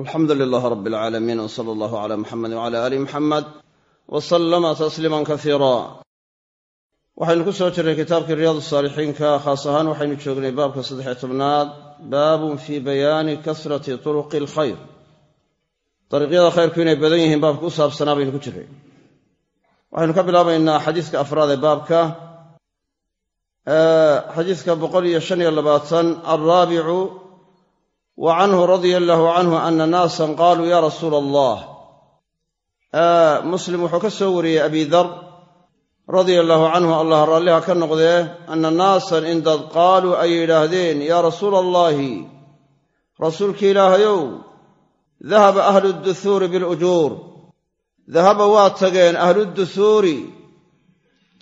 alxamdu lilaah rab alcaalamiin w sala allahu cala muxamed wcala aali muxamed tasliiman kasiira waxaynu ku soo jirnay kitaabkii riyaad saalixiinka khaas ahaan waxaynu joognay baabka saddexiy tobnaad baabun fii bayaani kasrati turuqi alkhayr. Dariiqyada khayrku inay badan yihiin baabka u saabsanaa baynu ku jiray waxaynu ka bilaabaynaa xadiiska afraad ee baabka xadiiska boqol iyo shan iyo labaatan alraabicu wa canhu radia allaahu canhu ana naasan qaaluu ya rasuula allah muslim wuxuu ka soo wariyey abi dar radia allaahu canhu allah raalliha ka noqdee ana naasan indad qaaluu ay yidhaahdeen yaa rasuula allaahi rasuulki ilaahayow dahaba ahlu duhuuri bilujuur dahaba waa tageen ahluduhuuri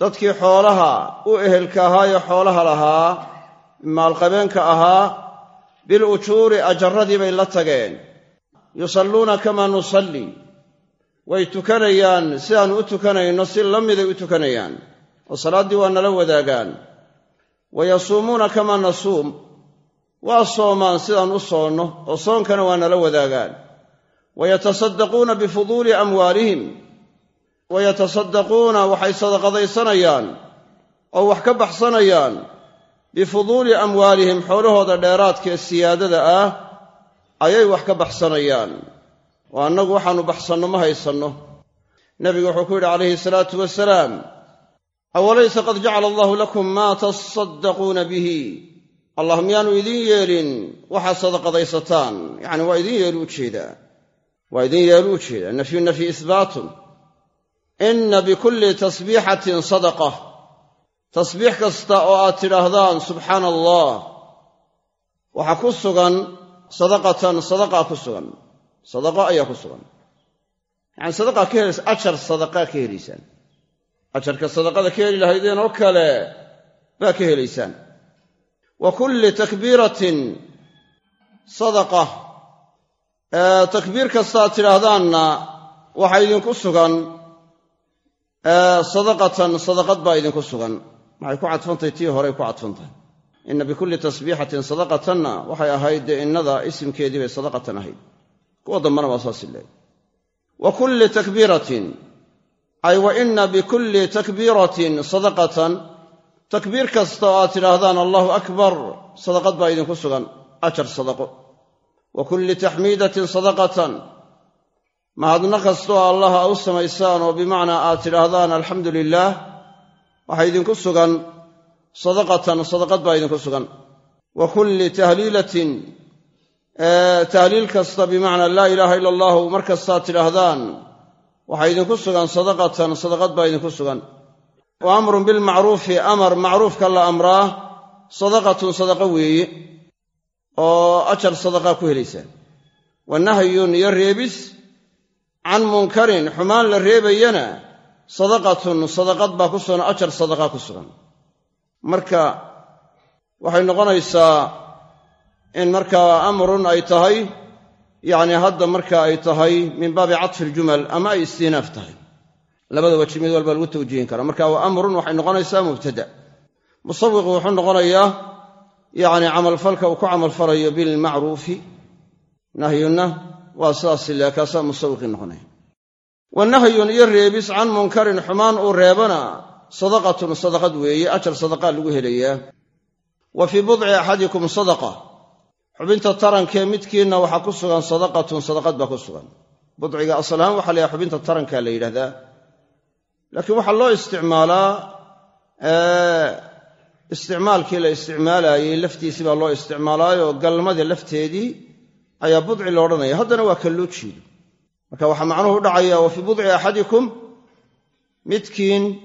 dadkii xoolaha u ehelka ahaayee xoolaha lahaa maalqabeenka ahaa bilujuuri ajarradii bay la tageen. Yusalluuna kamaa nusalli. Way tukanayaan sidaannu u tukanayno si la miday u tukanayaan. Oo salaaddii waa nala wadaagaan. Wa yasuumuuna kamaa nasuum. Waa soomaan sidaan u soonno oo soonkana waa nala wadaagaan. Wa yatasaddaquuna bifuduuli amwaalihim. Wa yatasaddaquuna waxay sadaqadaysanayaan oo wax ka baxsanayaan bifuduuli amwaalihim xoolahooda dheeraadkaee siyaadada ah ayay wax ka baxsanayaan. Oo annagu waxaannu baxsanno ma haysanno. Nebigu wuxuu ku yidhi calayhi salaatu wasalaam awalaysa qad jacala allahu lakum maa tasaddaquuna bihi? Allah miyaanu idiin yeelin? Waxaad sadaqadaysataan. Yacni waa idin yeelu u jeedaa waa idin yeelu u jeedaa nafyu nafyi ihbaatun inna bikulli tasbiixatin sadaqa tasbiix kasta oo aad tidhaahdaan subxaana allah waxaa ku sugan sadaqatan sadaqaa ku sugan. Sadaqo ayaa ku sugan. Yacani sadaqaa ka helaysa ajar sadaqaa ka helaysaan ajarka sadaqada ka heli lahaydeen oo kale baa ka helaysaan wa kulli takbiiratin sadaqa. Takbiir kastaad tidhaahdaanna waxaa idinku sugan. Sadaqatan sadaqad baa idinku sugan waxay ku cadfantahay tii horey ku cadfantahay inna bikulli tasbiixatin sadaqatanna waxay ahayd dee innada isimkeedii bay sadaqatan ahayd. Kuwa dambana waa saasi leey wa kulli takbiiratin ay wa inna bikulli takbiiratin sadaqatan takbiir kasta oo aad tidhaahdaan allahu akbar sadaqad baa idinku sugan ajar sadaqo. Wa kulli taxmiidatin sadaqatan mahadna kastoo allaha u samaysaan oo bimacnaa aad tidhaahdaan alxamdu lilaah waxaa idinku sugan sadaqatan sadaqad baa idinku sugan. Wa kulli tahliilatin tahliil kasta bimacnaa laa ilaaha ila allahu mar kastaad tidhaahdaan waxaa idinku sugan sadaqatan sadaqad baa idinku sugan. Wa amrun bilmacruufi amar macruufka la amraa sadaqatun sadaqa weeye oo ajar sadaqaa ku helaysaan wa nahyun iyo reebis can munkarin xumaan la reebayana sadaqatun sadaqad baa ku sugan ajar sadaqaa ku sugan. Marka waxay noqonaysaa in markaa amrun ay tahay yacni hadda marka ay tahay min baabi catfi iljumal ama ay istinaaf tahay. Labada weji mid walba lagu tawjiihin karaa marka wa amrun waxay noqonaysaa mubtada. Musawiqu wuxuu noqonayaa yacni camalfalka uu ku camalfalayo bilmacruufi nahyunna waa sidaas ile kaasaa musawiqii noqonaya wa nahyun iyo reebis can munkarin xumaan uu reebana sadaqatun sadaqad weeye ajar sadaqaa lagu helayaa wa fii budci axadikum sadaqa xubinta tarankee midkiinna waxaa ku sugan sadaqatun sadaqad baa ku sugan budciga asal ahaan waxa la xubinta tarankaa la yidhahdaa laakiin waxaa loo isticmaalaa isticmaalkii la isticmaalaayey laftiisii baa loo isticmaalaayo galmadii lafteedii ayaa budci lo odhanaya haddana waa kan loo jeedo marka waxaa macnuhu dhacaya wa fii budci axadikum midkiin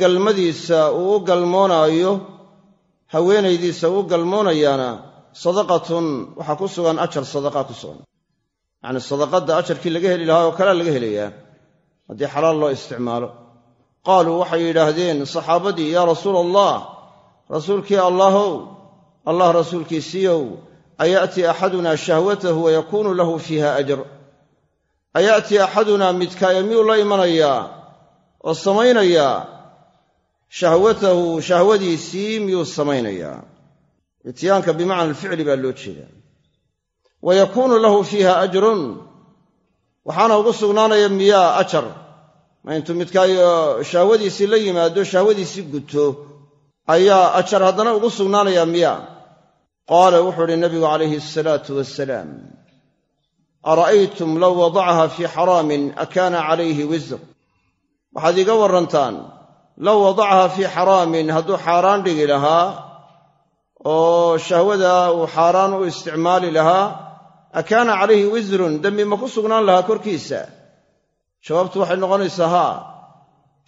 galmadiisa uu u galmoonaayo haweenaydiisa uu galmoonayaana sadaqatun waxaa ku sugan ajar sadaqaa ku sugan. Yacni sadaqadda ajarkii laga heli lahaa oo kalea laga helayaa haddii xalaal loo isticmaalo. Qaaluu waxay yidhaahdeen saxaabadii yaa rasuula allah rasuulkii allahow allah rasuulkiisiiyow aya'tii axadunaa shahwatahu wayakuunu lahu fiiha ajr aya'tii axadunaa midkaayo miyuu la imanayaa? Oo samaynayaa? Shahwatahu shahwadiisii miyuu samaynayaa? Ityaanka bimacna alficli baa loo jeedaa. Wa yakuunu lahu fiiha ajrun. Waxaana ugu sugnaanaya miyaa ajar. Ma intuu midkaayo shahwadiisii la yimaado shahwadiisii guto ayaa ajar haddana ugu sugnaanaya miya qaala wuxuu uhi nabigu calayhi asalaatu wasalaam ara'aytum low wadacaha fii xaraamin akaana calayhi wisr waxaad iiga warrantaan low wadacaha fii xaraamin hadduu xaaraan dhigi lahaa oo shahwada uu xaaraan u isticmaali lahaa akaana calayhi wisrun dembi ma ku sugnaan lahaa korkiisa jawaabtu waxay noqonaysaa haa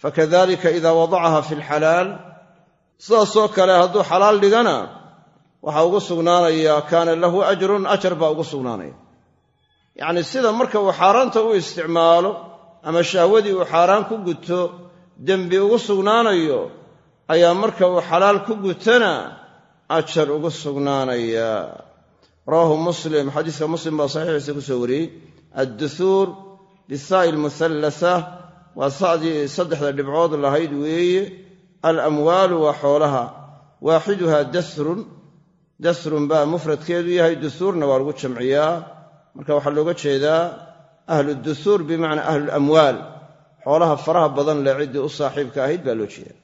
fakadalika idaa wadacaha fi alxalaal sidaasoo kale hadduu xalaal dhigana waxaa ugu sugnaanaya kaana lahu ajrun ajar baa ugu sugnaanaya yacni sida marka uu xaaraanta u isticmaalo ama shahwadii uu xaaraan ku guto dembi ugu sugnaanayo ayaa marka uu xalaal ku gutana ajar ugu sugnaanaya. Rawaahu muslim xadiiska muslim baa saxiixiisa ku soo wariyey. Adduhuur bisaa'i almuhallasa waa sa'dii saddexda dhibcood lahayd weeye. Alamwaalu waa xoolaha waaxiduha dasrun dasrun baa mufradkeedu yahay duhuurna waa lagu jamciyaa marka waxaa looga jeedaa ahlu duhuur bimacnaa ahlulamwaal xoolaha faraha badan leh ciddii u saaxiibka ahayd baa loo jeeda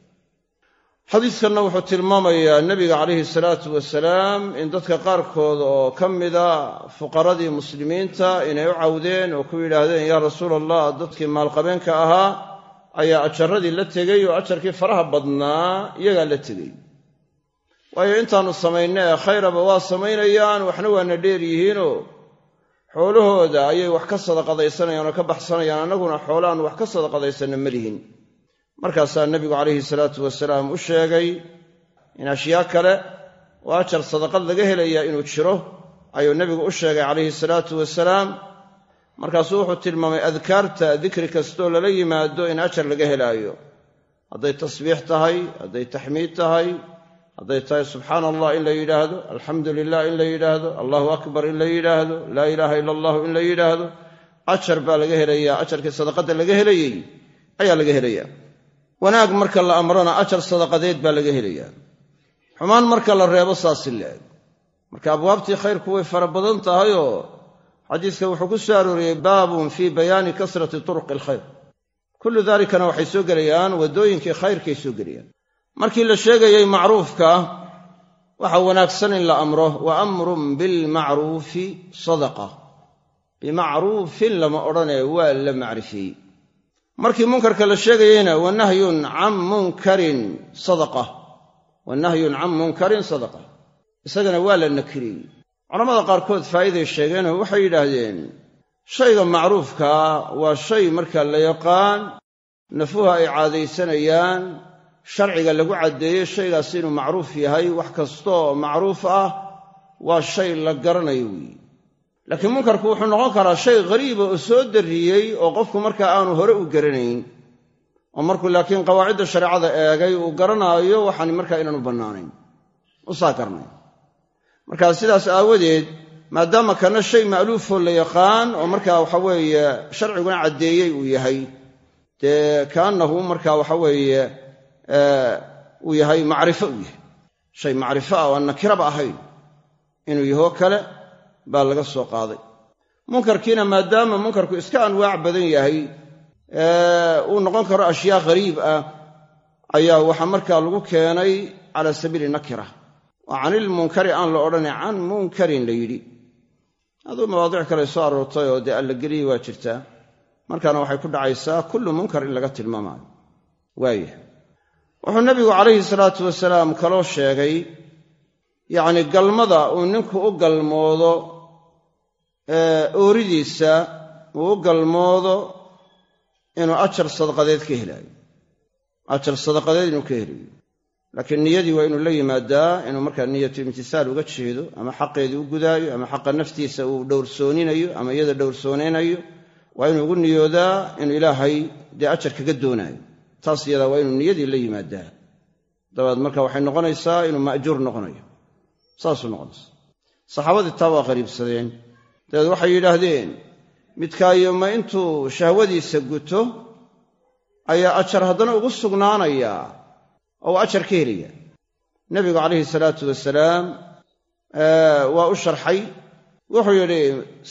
xadiidkanna wuxuu tilmaamayaa nebiga calayhi salaatu wasalaam in dadka qaarkood oo ka mida fuqaradii muslimiinta inay u cawdeen oo ku yidhaahdeen yaa rasuul allah dadkii maalqabeenka ahaa ayaa ajaradii la tegey oo ajarkii faraha badnaa iyagaa la tegey waayo intaannu samayna ee khayraba waa samaynayaan waxna waana dheer yihiinoo xoolahooda ayay wax ka sadaqadaysanayaan oo ka baxsanayaan annaguna xoolaaan wax ka sadaqadaysanna ma lihin. Markaasaa nebigu calayhi salaatu wasalaam u sheegay in ashyaa kale oo ajar sadaqad laga helayaa inuu jiro ayuu nebigu u sheegay calayhi salaatu wasalaam markaasuu wuxuu tilmaamay adkaarta dikri kastoo lala yimaado in ajar laga helaayo. Hadday tasbiix tahay hadday taxmiid tahay hadday tahay subxaana allah in la yidhaahdo alxamdu lilah in la yidhaahdo allahu akbar in la yidhaahdo laa ilaaha ila allahu in la yidhaahdo ajar baa laga helayaa ajarkii sadaqadda laga helayey ayaa laga helayaa. Wanaag marka la amrona ajar sadaqadeed baa laga helayaa. Xumaan marka la reebo saasi leeg marka abwaabtii khayrku way fara badan tahayoo xadiiska wuxuu ku soo arooriyey baabun fii bayaani kasrati turuqi alkhayr. Kullu dalikana waxay soo gelayaan waddooyinkii khayrkay soo gelayaan markii la sheegayey macruufka waxa wanaagsan in la amro wa amrun bilmacruufi sadaqa. Bimacruufin lama odhanee waa la macrifeeyey markii munkarka la sheegayeyna wa nahyun can munkarin sadaqa. Wa nahyun can munkarin sadaqa. Isagana waa la nakiriyey. Culamada qaarkood faa'iiday sheegeenoo waxay yidhaahdeen shayga macruufkaa waa shay marka la yaqaan nafuha ay caadaysanayaan sharciga lagu caddeeyey shaygaas inuu macruuf yahay wax kastooo macruuf ah waa shay la garanayo weeye laakiin munkarku wuxuu noqon karaa shay ghariiba oo soo darriyey oo qofku markaa aanu hore u garanayn oo markuu laakiin qawaacidda shareecada eegay uu garanaayo waxaan markaa inaanu bannaanayn. U saa garanay markaa sidaas aawadeed maadaama kana shay ma'luufoo la yaqaan oo markaa waxa weeye sharciguna caddeeyey uu yahay dee kaannahu markaa waxa weeye uu yahay macrifo uu yahay. Shay macrifo ah oo aan nakiraba ahayn. Inuu yahoo kale baa laga soo qaaday. Munkarkiina maadaama munkarku iska anwaac badan yahay uu noqon karo ashyaa ghariib ah ayaa waxaa markaa lagu keenay cala sabiili nakira. Oo canilmunkari aan la odhanay can munkarin la yidhi. Aduu mawaadic kale soo aroortay oo dee allageliyii waa jirtaa. Markaana waxay ku dhacaysaa kullu munkar in laga tilmaamaayo. Waaya wuxuu nabigu calayhi salaatu wasalaam kaloo sheegay yacni galmada uu ninku u galmoodo ooridiisa uu u galmoodo inuu ajar sadaqadeed ka helaayo ajar sadaqadeed inuu ka helayo. Laakiin niyadii waa inuu la yimaadaa inuu markaa niyatu imtisaal uga jeedo ama xaqeedii u gudaayo ama xaqa naftiisa uu dhowrsooninayo ama iyada dhowrsoonaynayo waa inuu ugu niyoodaa inuu ilaahay dee ajar kaga doonaayo taas iyadaa waa inuu niyadii la yimaadaa. Dabaed marka waxay noqonaysaa inuu ma'juur noqonayo. Saasuu noqonaysa. Saxaabadii taa waa qariibsadeen. Dabeed waxay yidhaahdeen midkaayo ma intuu shahwadiisa guto ayaa ajar haddana ugu sugnaanayaa oo uu ajar ka helaya nebigu calayhi salaatu wasalaam waa u sharxay. Wuxuu yidhi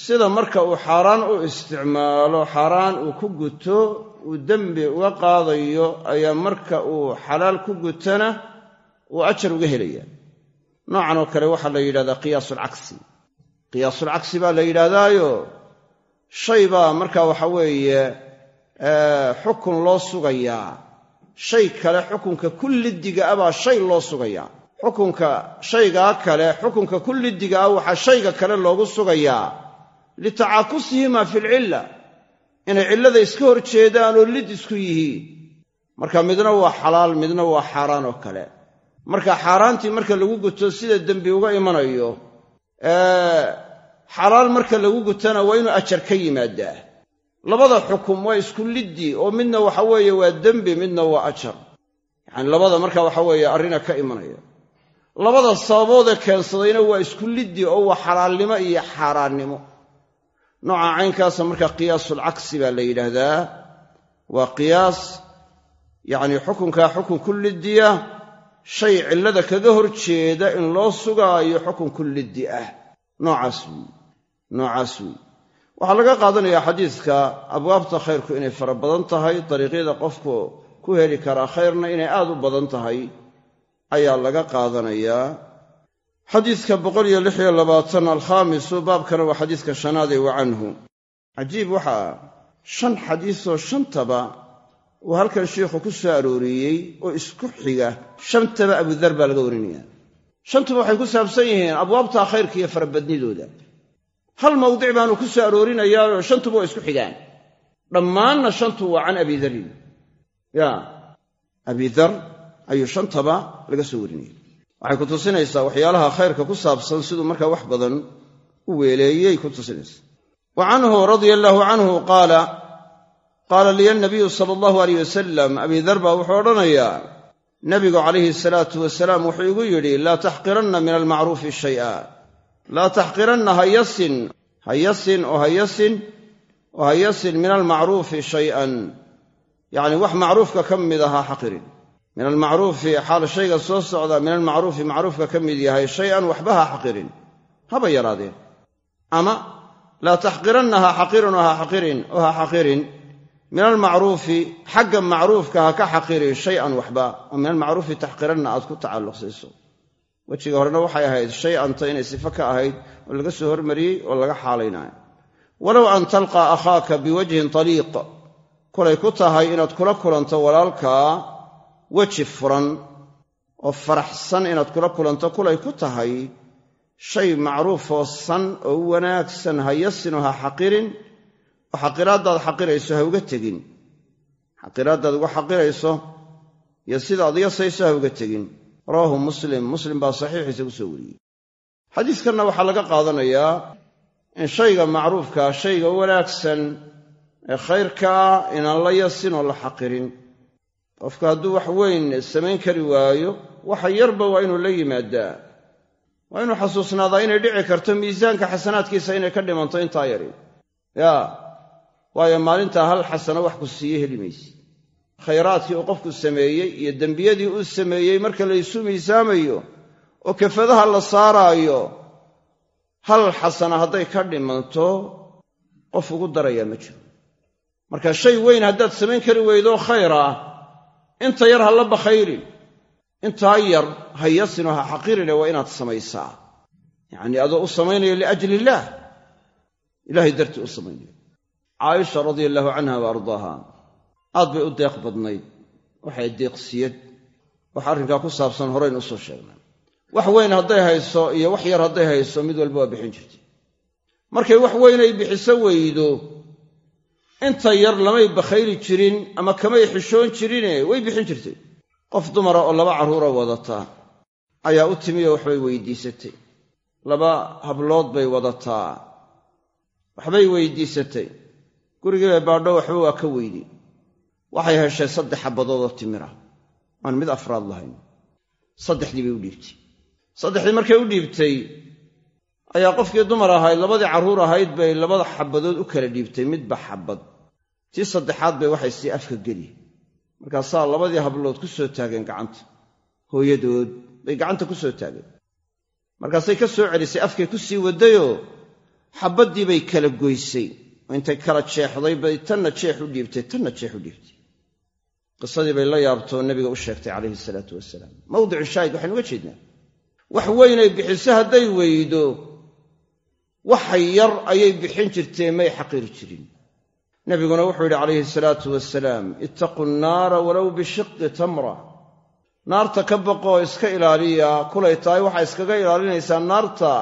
sida marka uu xaaraan u isticmaalo xaaraan uu ku guto uu dembi uga qaadayo ayaa marka uu xalaal ku gutana uu ajar uga helaya. Noocan oo kale waxaa la yidhahdaa qiyaasulcagsi qiyaasulcagsi baa la yidhaahdaayo shay baa marka waxa weeye xukun loo sugayaa shay kale xukunka kullidiga ah baa shay loo sugayaa xukunka shaygaa kale xukunka kullidiga ah waxaa shayga kale loogu sugayaa. Litacaakusihimaa fi lcilla inay cillada iska hor jeedaan oo lid isku yihiin marka midna waa xalaal midna waa xaaraan oo kale. Marka xaaraantii marka lagu guto sida dembi uga imanayo xalaal marka lagu gutana waa inuu ajar ka yimaadaa. Labada xukum waa isku liddi oo midna waxa weeye waa dembi midna waa ajar. Yacani labada marka waxa weeye arrina ka imanaya. Labada sababoodee keensadayna waa isku liddi oo waa xalaalnimo iyo xaaraannimo nooca caynkaasa marka qiyaasulcagsi baa la yidhaahdaa waa qiyaas yacni xukunkaa xukun ku liddiya shay cillada kaga hor jeeda in loo sugaayo xukun ku liddi ah noocaas weyi noocaas weyi waxaa laga qaadanayaa xadiidka abwaabta khayrku inay fara badan tahay dariiqyada qofku ku heli karaa khayrna inay aad u badan tahay ayaa laga qaadanayaa xadiidka boqoliyo lixiyo labaatan alkhaamisu baabkana waa xadiidka shanaade wa canhu. Cajiib waxaa shan xadiisoo shantaba uu halkan sheikhu ku soo arooriyey oo isku xiga shantaba abudar baa laga warinaya. Shantuba waxay ku saabsan yihiin abwaabta khayrka iyo farabadnidooda hal mawdic baanu ku soo aroorinayaao shantuba waa isku xigaan. Dhammaanna shantu waa can abidarin ya abidar ayuu shantaba laga soo warinaya waxay ku tusinaysaa waxyaalaha khayrka ku saabsan siduu markaa wax badan u weeleeyey ku tusinaysa. Wa canhu radia allaahu canhu qaala qaala liya nabiyu sala allahu aleyh wasalam abidar baa wuxuu odhanayaa nabigu calayhi salaatu wasalaam wuxuu igu yidhi laa taxqiranna min almacruufi shay'a. Laa taxqiranna hayasin hayasin oo hayasin oo hayasin min almacruufi shay'an. Yacni wax macruufka ka mid ahaa xaqirin min almacruufi xaal shayga soo socda min almacruufi macruufka ka mid yahay shay-an waxba ha xaqirin. Haba yaraadeen. Ama laa taxqiranna ha xaqirin ha xaqirin ha xaqirin. Min almacruufi xagga macruufka ha ka xaqiri shay-an waxba oo min almacruufi taxqiranna aad ku tacalluqsayso wejiga horena waxay ahayd shay anta inay sifo ka ahayd oo laga soo hormariyey oo laga xaalaynayo walow an talqaa akhaaka biwajhin taliiq. Kulay ku tahay inaad kula kulanto walaalkaa weji furan oo faraxsan inaad kula kulanto kulay ku tahay shay macruufoo san oo u wanaagsan ha yasinoo ha xaqirin oo xaqiraaddaad xaqirayso ha uga tegin. Xaqiraaddaad uga xaqirayso iyo sidaad yasayso ha uga tegin. Rawaahu muslim. Muslim baa saxiixiisa ku soo wariyey. Xadiiskanna waxaa laga qaadanayaa in shayga macruufkaa shayga wanaagsan ee khayrkaa inaan la yasin oo la xaqirin qofku hadduu wax weyn samayn kari waayo waxa yarba waa inuu la yimaadaa. Waa inuu xasuusnaadaa inay dhici karto miisaanka xasanaadkiisa inay ka dhimanto intaa yari yaa waayo maalintaa hal xasano wax ku siiye heli mayse khayraadkii uu qofku sameeyey iyo dembiyadii uu sameeyey marka la isu miisaamayo oo kafadaha la saaraayo hal xasana hadday ka dhimanto qof ugu darayaa ma jiro. Marka shay weyn haddaad samayn kari weydoo khayr ah inta yar ha la bakhayrin intaa yar ha yasinoo ha xaqirine waa inaad samaysaa. Yacnii adoo u samaynayo liajli illaah ilahay dartii u samaynayo. Caaisha radia allahu canha wa ardaaha aad bay u deeq badnayd. Waxay deeqsiyad wax arrinkaa ku saabsan horaynu u soo sheegnay. Wax weyn hadday hayso iyo wax yar hadday hayso mid walba waa bixin jirtay. Markay wax weynay bixiso weydo inta yar lamay bakhayli jirin ama kamay xishoon jirine way bixin jirtay. Qof dumara oo laba carruura wadataa ayaa u timi oo waxbay weydiisatay. Laba hablood bay wadataa waxbay weydiisatay. Gurigiibay baadho waxba waa ka weydi. Waxay heshay saddex xabbadoodoo timira. Aan mid afraad lahayn. Saddexdii bay u dhiibtay. Saddexdii markay u dhiibtay ayaa qofkii dumar ahayd labadii carruur ahayd bay labada xabbadood u kala dhiibtay midba xabbad tii saddexaad bay waxay sii afka geli. Markaasaa labadii hablood ku soo taageen gacanta hooyadood bay gacanta ku soo taageen. Markaasay ka soo celisay afkay ku sii waddayoo xabaddii bay kala goysay. Oo intay kala jeexday bay tanna jeex u dhiibtay tanna jeex u dhiibtay. Qisadii bay la yaabtoo nebiga u sheegtay calayhi salaatu wasalaam mawdicu shaahid waxaynu uga jeednaa. Wax weynay bixiso hadday weydo waxa yar ayay bixin jirtee may xaqiri jirin nebiguna wuxuu yidhi calayhi salaatu wasalaam ittaquu nnaara walow bishiqi tamra. Naarta ka baqoo iska ilaaliya kulay tahay waxaa iskaga ilaalinaysaa naarta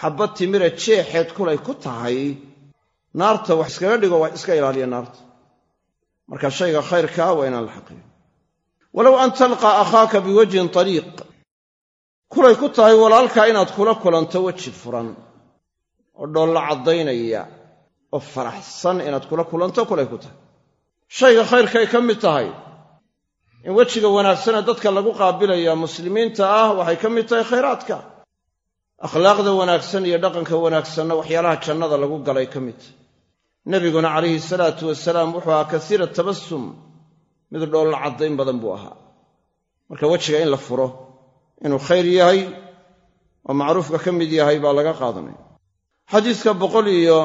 xabbad timira jeexeed kulay ku tahay. Naarta wax iskaga dhigo wax iska ilaaliya naarta. Marka shayga khayrkaa waa inaan la xaqirin walow an talqaa akhaaka biwajhin taliiq kulay ku tahay walaalkaa inaad kula kulanto weji furan oo dhoolla caddaynaya oo faraxsan inaad kula kulanto kulay ku tahay. Shayga khayrkay ka mid tahay in wejiga wanaagsanee dadka lagu qaabilayaa muslimiinta ah waxay ka mid tahay khayraadka. Akhlaaqda wanaagsan iyo dhaqanka wanaagsanna waxyaalaha jannada lagu galay ka mid. Tahay nebiguna calayhi salaatu wasalaam wuxuu ahaa kasiira tabasum mid dhoolla caddayn badan buu ahaa. Marka wejiga in la furo inuu khayr yahay oo macruufka ka mid yahay baa laga qaadanaya. Xadiiska boqol iyo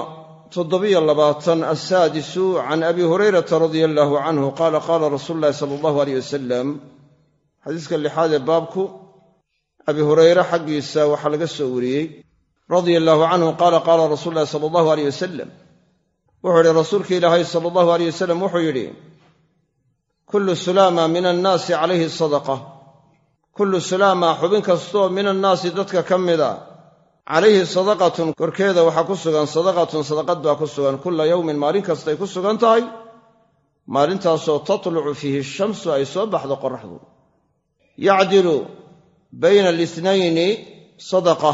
toddobiyo labaatan assaadisu can abi hurayrata radia allaahu canhu qaala qaala rasuulu llahi sala allahu aleyh wasalam xadiiska lixaad ee baabku abi hurayre xaggiisa waxaa laga soo wariyey radia allaahu canhu qaala qaala rasuulu llahi sala allahu aleyh wasalam wuxuu yidhi rasuulka ilaahay sala allahu aleyh wasalam wuxuu yidhi kullu sulaama min annaasi calayhi sadaqa kullu sulaama xubin kastoo min annaasi dadka ka mida calayhi sadaqatun korkeeda waxaa ku sugan sadaqatun sadaqad baa ku sugan. Kulla yowmin maalin kastay ku sugan tahay. Maalintaasoo tatlucu fiihi shamsu ay soo baxdo qoraxdu yacdilu bayna alitnayni sadaqa.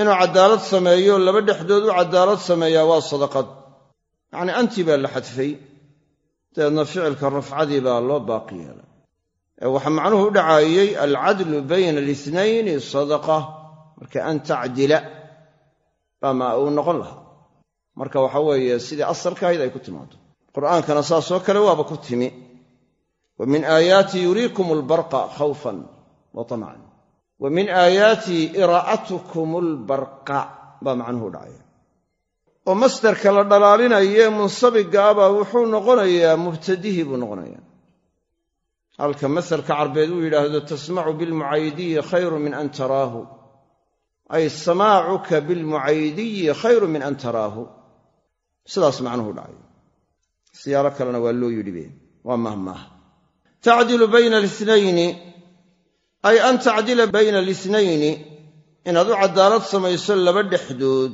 Inuu caddaalad sameeyo laba dhexdood u caddaalad sameeyaa waa sadaqad. Yacnii antii baa la xadfay. Dabeedna ficilka rafcadii baa loo baaqi yeelay. Ee waxaa macnuhu u dhacaayey alcadlu bayna alitnayni sadaqa marka an tacdila baa ma uu noqon lahaa. Marka waxa weeye sidii asalka ahayd ay ku timaado qur'aankana saasoo kale waaba ku timi. Wa min aayaatii yuriikum albarqa khawfan wa tamcan wa min aayaatii iraa'atukum albarqa baa macnuhu dhacaya. Oo masdarka la dhalaalinaye munsabiga abaa wuxuu noqonayaa mubtadihii buu noqonayaa. Halka masalka carbeed uu yidhaahdo tasmacu bilmucaydiyi khayru min an taraahu ay samaacuka bilmucaydiyi khayru min an taraahu. Sidaas macnuhu dhacay. Siyaalo kalena waa loo yidhibe waa mahmaah. Tacdilu bayna alitnayni ay an tacdila bayna alitnayni inaad u caddaalad samayso laba dhexdood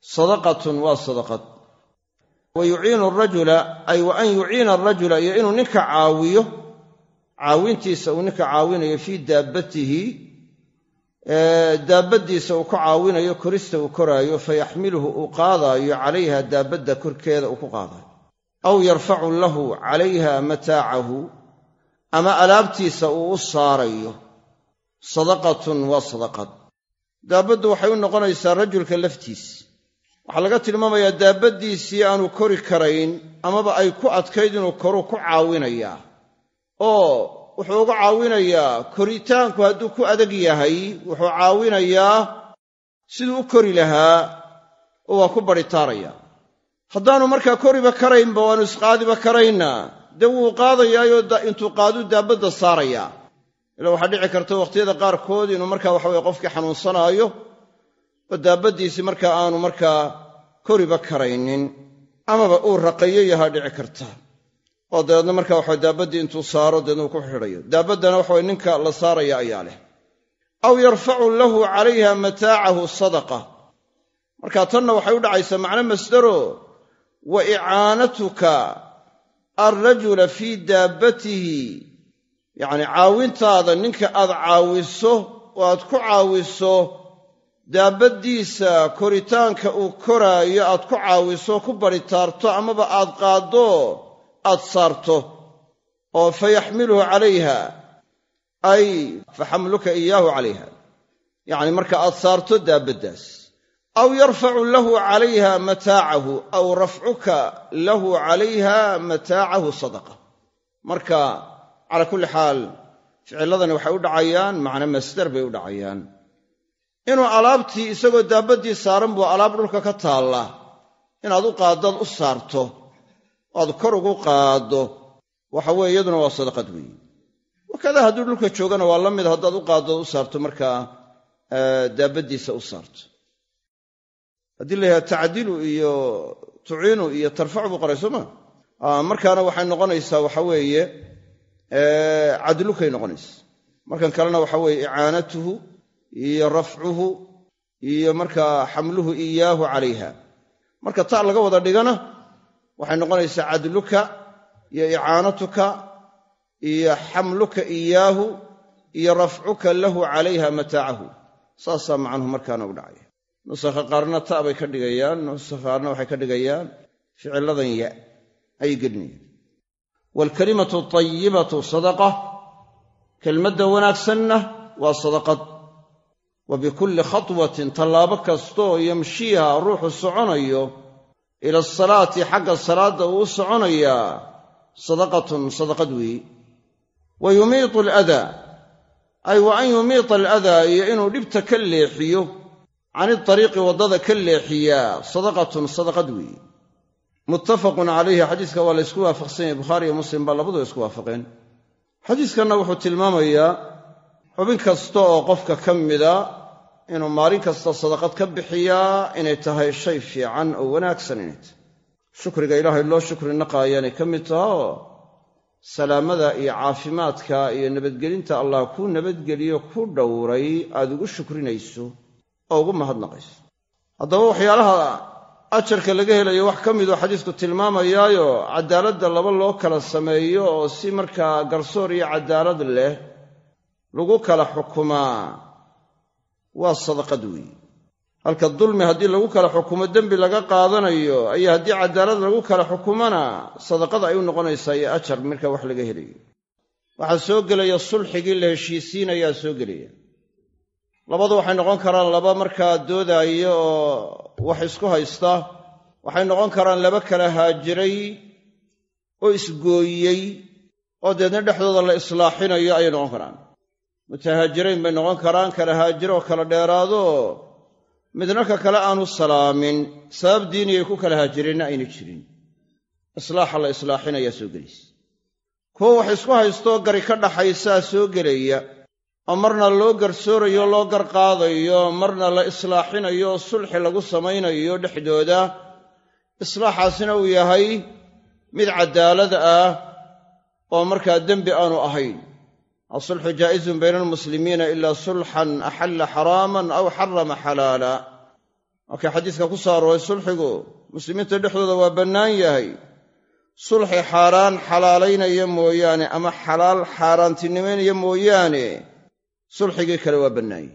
sadaqatun waa sadaqad. Wa yuciinu ay wa an yuciina arajula iyo inuu ninka caawiyo caawintiisa uu ninka caawinayo fii daabbatihi daabbaddiisa uu ku caawinayo korista uu koraayo fayaxmiluhu uu qaadaayo calayha daabbadda korkeeda uu ku qaadaayo aw yarfacu lahu calayha mataacahu ama alaabtiisa uu u saarayo. Sadaqatun waa sadaqad daabbaddu waxay u noqonaysaa rajulka laftiis. Waxaa laga tilmaamayaa daabbaddiisii aanu kori karayn amaba ay ku adkayd inuu koru ku caawinayaa. Oo wuxuu uga caawinayaa koritaanku hadduu ku adag yahay wuxuu caawinayaa siduu u kori lahaa oo waa ku barhitaaraya haddaanu markaa koriba karaynba waanu isqaadiba karaynna dee wuu qaadayaayo intuu qaaduu daabbadda saarayaa ila waxaa dhici karta wakhtiyada qaarkood inuu markaa waxaweye qofkii xanuunsanaayo oo daabbaddiisii markaa aanu markaa koriba karaynin amaba uu raqayo yahaa dhici karta oo dabeedna marka waxa daabaddii intuu saaro dabeedna uu ku xidhayo. Daabaddana waxaway ninka la saaraya ayaa leh. Aw yarfacu lahu calayha mataacahu sadaqa. Marka tanna waxay u dhacaysaa macno masdaro wa icaanatuka alrajula fii daabbatihi yacnii caawintaada ninka aad caawiso oo aad ku caawiso daabbaddiisa koritaanka uu koraayo aad ku caawiso ku barhitaarto amaba aad qaaddo aad saarto oo fayaxmiluhu calayha ay faxamluka iyaahu calayha. Yacni marka aad saarto daabbaddaas aw yarfacu lahu calayha mataacahu aw rafcuka lahu calayha mataacahu sadaqa. Marka calaa kulli xaal ficiladani waxay u dhacayaan macna masdar bay u dhacayaan. Inuu alaabtii isagoo daabaddii saaran buu alaab dhulka ka taalla. Inaad u qaaddaad u saarto aad kor ugu qaaddo. Waxa weeye iyaduna waa sadaqad weeye. Wakadaa hadduu dhulka joogana waa la mid haddaad u qaaddood u saarto markaa daabaddiisa u saarto. Haddii la tacdilu iyo tuciinu iyo tarfac buu qoray soo ma? Markaana waxay noqonaysaa waxa weeye cadlukay noqonaysa. Markan kalena waxa weeye icaanatuhu iyo rafcuhu iyo markaa xamluhu iyaahu calayha. Marka ta laga wada dhigana waxay noqonaysaa cadluka iyo icaanatuka iyo xamluka iyaahu iyo rafcuka lahu calayha mataacahu. Saasaa macnuhu markaana u dhacaya nusakha qaarna ta bay ka dhigayaan nusakha qaarna waxay ka dhigayaan ficiladan ya ayay gelinayaan waalkalimatu tayibatu sadaqa kelmadda wanaagsanna waa sadaqad wa bikulli khatwatin tallaabo kastoo yamshiiha ruuxu soconayo ila asalaati xagga salaadda uu u soconayaa sadaqatun sadaqad weeyi. Wa yumiitu aladaa ay wa an yumiita aladaa iyo inuu dhibta ka leexiyo can idariiqi waddada ka leexiyaa sadaqatun sadaqad weeyi. Muttafaqun calayhi xadiiska waa la ysku waafaqsan yahay bukhaari iyo muslim baa labaduba isku waafaqeen. Xadiiskanna wuxuu tilmaamayaa xubin kasta oo qofka ka mida inuu maalin kasta sadaqad ka bixiyaa inay tahay shay fiican oo wanaagsan inay tahay. Shukriga ilaahay loo shukri naqaayaanay ka mid taha oo salaamada iyo caafimaadka iyo nabadgelinta allah kuu nabadgeliyo ku dhowray aad ugu shukrinayso oo ugu mahadnaqayso haddaba waxyaalaha ajarka laga helayo wax ka midoo xadiisku tilmaamayaayo cadaaladda laba loo kala sameeyo oo si markaa garsoor iyo cadaalad leh lagu kala xukumaa waa sadaqad weeye halka dulmi haddii lagu kala xukumo dembi laga qaadanayo ayaa haddii cadaalad lagu kala xukumana sadaqada ay u noqonaysaa iyo ajar marka wax laga helayo. Waxaa soo gelaya sulxigii la heshiisiinayaa soo gelaya. Labadu waxay noqon karaan laba markaa doodaaya oo wax isku haysta. Waxay noqon karaan laba kala haajiray oo isgooyey oo deedna dhexdooda la islaaxinayo ayay noqon karaan mutahaajirayn bay noqon karaan kala haajiro oo kala dheeraado. Midna ka kale aanu salaamin sabab diiniyay ku kala haajireenna ayna jirin. Islaaxa la islaaxinayaa soo gelaysa kuwa wax isku haystoo gari ka dhaxaysaa soo gelaya. Oo marna loo garsoorayo loo garqaadayo marna la islaaxinayo sulxi lagu samaynayo dhexdooda islaaxaasina uu yahay mid caddaalad ah oo markaa dembi aanu ahayn asulxu jaa'izun bayna almuslimiina ilaa sulxan axalla xaraaman aw xarama xalaala markii xadiiska ku soo arooray sulxigu muslimiinta dhexdooda waa bannaan yahay sulxi xaaraan xalaalaynaya mooyaane ama xalaal xaaraantinimaynaya mooyaane sulxigii kale waa bannaanye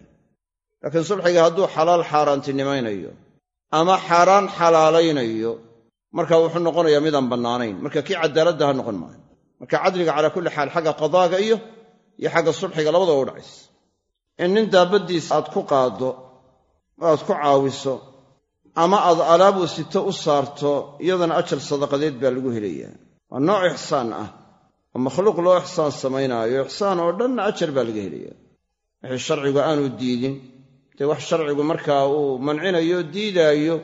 laakiin sulxiga hadduu xalaal xaaraantinimaynayo ama xaaraan xalaalaynayo marka wuxuu noqonayaa midaan bannaanayn marka kii cadaaladda ha noqon maayo marka cadliga calaa kulli xaal xagga qadaaga iyo iyo xagga sulxiga labadaba u dhacaysa in nin daabaddiisa aad ku qaaddo oo aad ku caawiso ama aad alaabuu sito u saarto iyadana ajar sadaqadeed baa lagu helayaa. Waa nooc ixsaan ah oo makhluuq loo ixsaan samaynaayo. Ixsaan oo dhanna ajar baa laga helayaa. Wixii sharcigu aanu diidin dee wax sharcigu markaa uu mancinayo diidaayo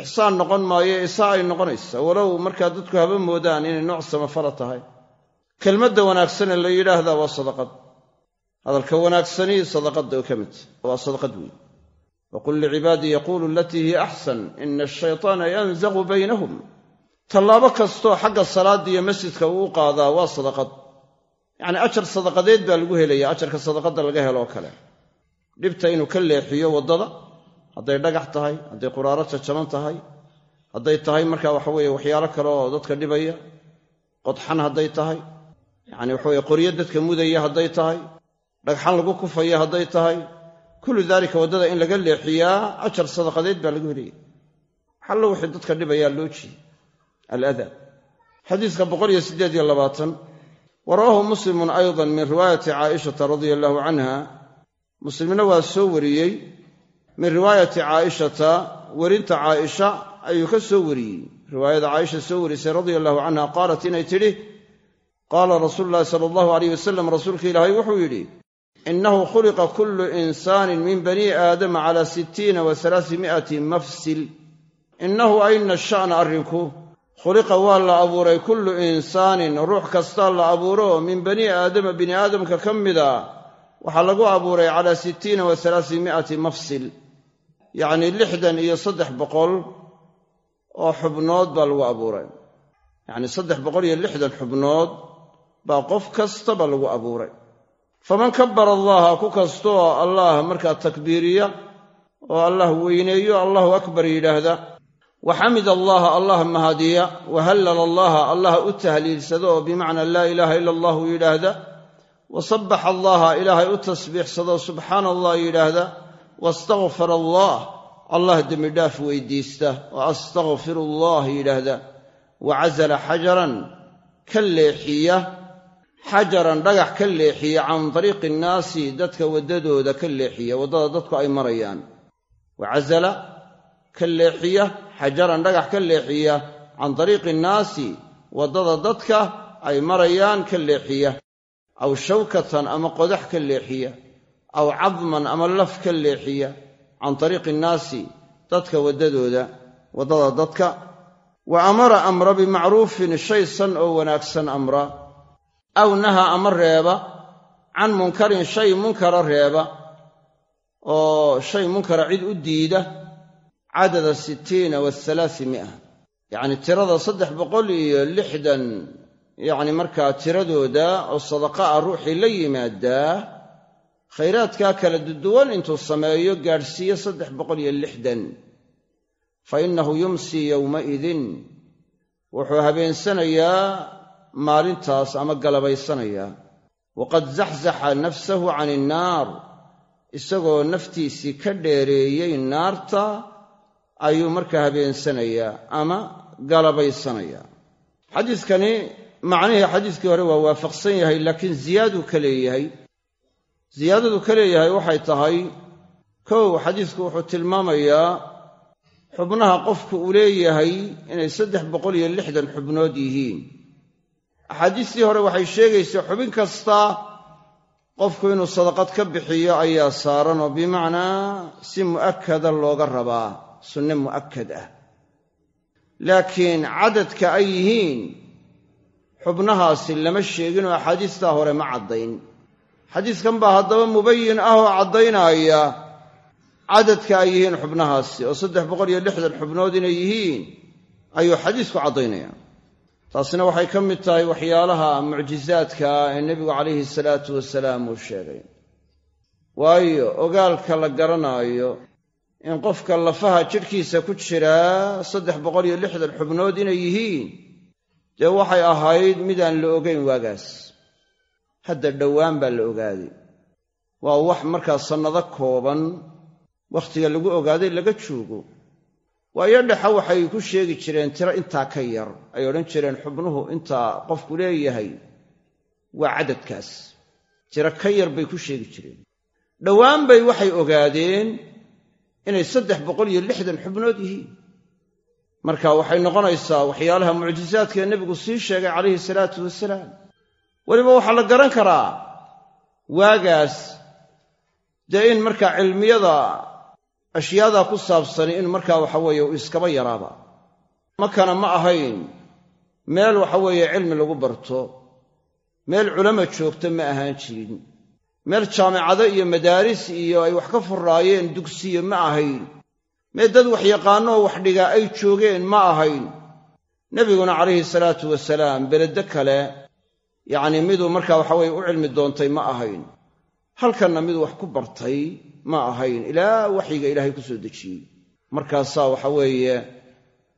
ixsaan noqon maayo isaa ay noqonaysaa walow markaa dadku haba moodaan inay nooc samafala tahay kelmadda wanaagsanee la yidhaahdaa waa sadaqad. Hadalka wanaagsani sadaqadda ka mid waa sadaqad weyn. Waqul licibaadii yaquulu alatii hiya axsan ina ashaytaana yanzaqu baynahum. Tallaabo kastoo xagga salaadda iyo masjidka uu qaadaa waa sadaqad. Yacni ajar sadaqadeed baa lagu helaya ajarka sadaqadda laga helo oo kale. Dhibta inuu ka leexiyo waddada hadday dhagax tahay hadday quraaro jajaban tahay hadday tahay marka waxa weeye waxyaalo kale oo dadka dhibaya qodxan hadday tahay yacni waxaweye qoryo dadka mudaya hadday tahay dhagxan lagu kufaya hadday tahay kullu daalika waddada in laga leexiyaa ajar sadaqadeed baa lagu helaya. Xallo wixii dadka dhibayaa loo jiiye aladaa xadiiska boqoliyo siddeed iyo labaatan wa rawaahu muslimun aydan min riwaayati caaishata radia allahu canha. Muslimna waa soo wariyey min riwaayati caaishata werinta caaisha ayuu ka soo wariyey. Riwaayada caaisha soo warisay radia allahu canha qaalat inay tidhi qaala rasuulu llahi sala allahu alayh wasalam rasuulka ilaahay wuxuu yidhi innahu khuliqa kullu insaanin min bani aadama calaa sittiina wa alaasimi'ati mafsil. Innahu ayna sha'na arrinku? Khuliqa waa la abuuray kullu insaanin ruux kastaa la abuuro min bani aadama bini aadamka ka mida. Waxaa lagu abuuray calaa sittiina wa alaasimi'ati mafsil. Yacnii lixdan iyo saddex boqol oo xubnood baa lagu abuuray. Yacnii saddex boqol iyo lixdan xubnood baa qof kastaba lagu abuuray. Faman kabbara allaha ku kastoo allah markaa takbiiriya oo allah weyneeyo allahu akbar yidhaahda wa xamid allaha allah mahadiya wa hallala allaha allah u tahliilsada oo bimacnaa laa ilaaha ila allahu yidhaahda wa sabbaxa allaha ilaahay u tasbiixsado subxaana allah yidhaahda wastakfar allah allah dembidhaaf weydiista oo astakfiru allah yidhaahda wa casala xajaran ka leexiya xajaran dhagax ka leexiya can dariiqi innaasi dadka waddadooda ka leexiya waddada dadku ay marayaan. Wa casala ka leexiya xajaran dhagax ka leexiya can dariiqi innaasi waddada dadka ay marayaan ka leexiya. Aw shawkatan ama qodax ka leexiya. Aw cadman ama laf ka leexiya can dariiqi innaasi dadka waddadooda waddada dadka. Wa amara amra bimacruufin shay san oo wanaagsan amra aw naha ama reeba can munkarin shay munkara reeba oo shay munkara cid u diida cadada sittiina waalaasimi'a yacni tirada saddex boqol iyo lixdan yacni markaa tiradooda oo sadaqa ah ruuxii la yimaadaa khayraadkaa kala duduwan intuu sameeyo gaadhsiiyo saddex boqol iyo lixdan. Fa innahu yumsii yowmaidin wuxuu habeensanayaa maalintaas ama galabaysanayaa waqad zaxzaxa nafsahu can innaar isagoo naftiisii ka dheereeyey naarta ayuu markaa habeensanayaa ama galabaysanayaa xadiidkani macnihii xadiiskii hore waa waafaqsan yahay laakiin ziyaaduu ka leeyahay. Ziyaadadu ka leeyahay waxay tahay kow xadiisku wuxuu tilmaamayaa xubnaha qofku uu leeyahay inay saddex boqol iyo lixdan xubnood yihiin axaadiistii hore waxay sheegaysaa xubin kasta qofku inuu sadaqad ka bixiyo ayaa saaran oo bimacnaa si mu'akada looga rabaa sunne mu'akad ah. Laakiin cadadka ay yihiin xubnahaasi lama sheegin oo axaadiistaa hore ma caddayn. Xadiiskan baa haddaba mubayin ah oo caddaynaya cadadka ay yihiin xubnahaasi oo saddex boqol iyo lixdan xubnood inay yihiin ayuu xadiisku caddaynaya taasina waxay ka mid tahay waxyaalaha mucjizaadka ee nebigu calayhi salaatu wasalaam uu sheegay. Waayo ogaalka la garanaayo in qofka lafaha jidhkiisa ku jiraa saddex boqol iyo lixdan xubnood inay yihiin dee waxay ahayd midaan la ogayn waagaas. Hadda dhowaan baa la ogaaday waa wax markaa sannado kooban wakhtiga lagu ogaaday laga joogo waayo dhexa waxay ku sheegi jireen tiro intaa ka yar ay odhan jireen xubnuhu intaa qofku leeyahay waa cadadkaas tiro ka yar bay ku sheegi jireen. Dhowaan bay waxay ogaadeen inay saddex boqol iyo lixdan xubnood yihiin. Marka waxay noqonaysaa waxyaalaha mucjisaadkaee nebigu sii sheegay calayhi salaatu wasalaam weliba waxaa la garan karaa waagaas dee in markaa cilmiyada ashyaadaa ku saabsani in markaa waxa weeye uu iskaba yaraaba. Makana ma ahayn meel waxa weeye cilmi lagu barto meel culama joogta ma ahaan jirin meel jaamicado iyo madaaris iyo ay wax ka furaayeen dugsiyo ma ahayn meel dad wax yaqaanoo wax dhigaa ay joogeen ma ahayn. Nebiguna calayhi salaatu wasalaam beledo kale yacnii miduu markaa waxa weye u cilmi doontay ma ahayn. Halkanna miduu wax ku bartay ma ahayn ilaa waxyiga ilaahay ku soo dejiyey. Markaasaa waxa weeye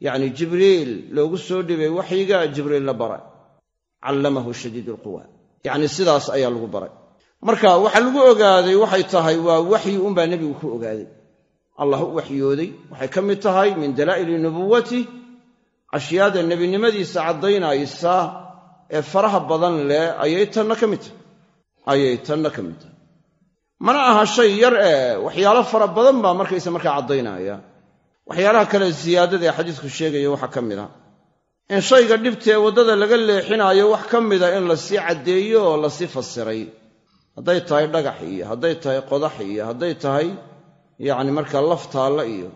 yacni jibriil loogu soo dhibay waxyiga jibriilna baray. Callamahu shadiid alquwa yacni sidaas ayaa lagu baray. Marka waxa lagu ogaaday waxay tahay waa waxyi unbaa nebigu ku ogaaday. Allah u waxyooday waxay ka mid tahay min dalaa'ili nubuwati ashyaada nebinimadiisa caddaynaysa ee faraha badan leh ayay tanna ka mid tahay. Ayay tanna ka mid tahay mana aha shay yar ee waxyaalo fara badan baa markaysa markaa caddaynaya. Waxyaalaha kale siyaadada ee xadiisku sheegaya waxaa ka mid a. In shayga dhibtee waddada laga leexinaayo wax ka mida in la sii caddeeyo oo la sii fasiray. Hadday tahay dhagax iyo hadday tahay qodax iyo hadday tahay yacni markaa laf taalla iyo.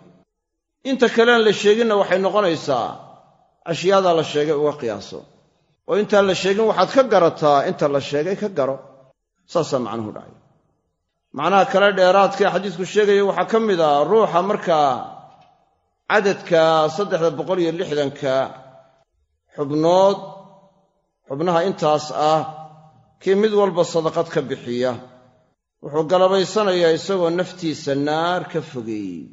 Inta kalean la sheeginna waxay noqonaysaa ashyaadaa la sheegay uga qiyaaso. Oo intaan la sheegin waxaad ka garataa inta la sheegay ka garo. Saasaa macnuhu dhacay macnaha kale dheeraadkae xadiisku sheegaya waxaa ka mid ah ruuxa markaa cadadka saddexda boqol iyo lixdanka xubnood xubnaha intaas ah kii mid walba sadaqad ka bixiya. Wuxuu galabaysanayaa isagoo naftiisa naar ka fogeeyey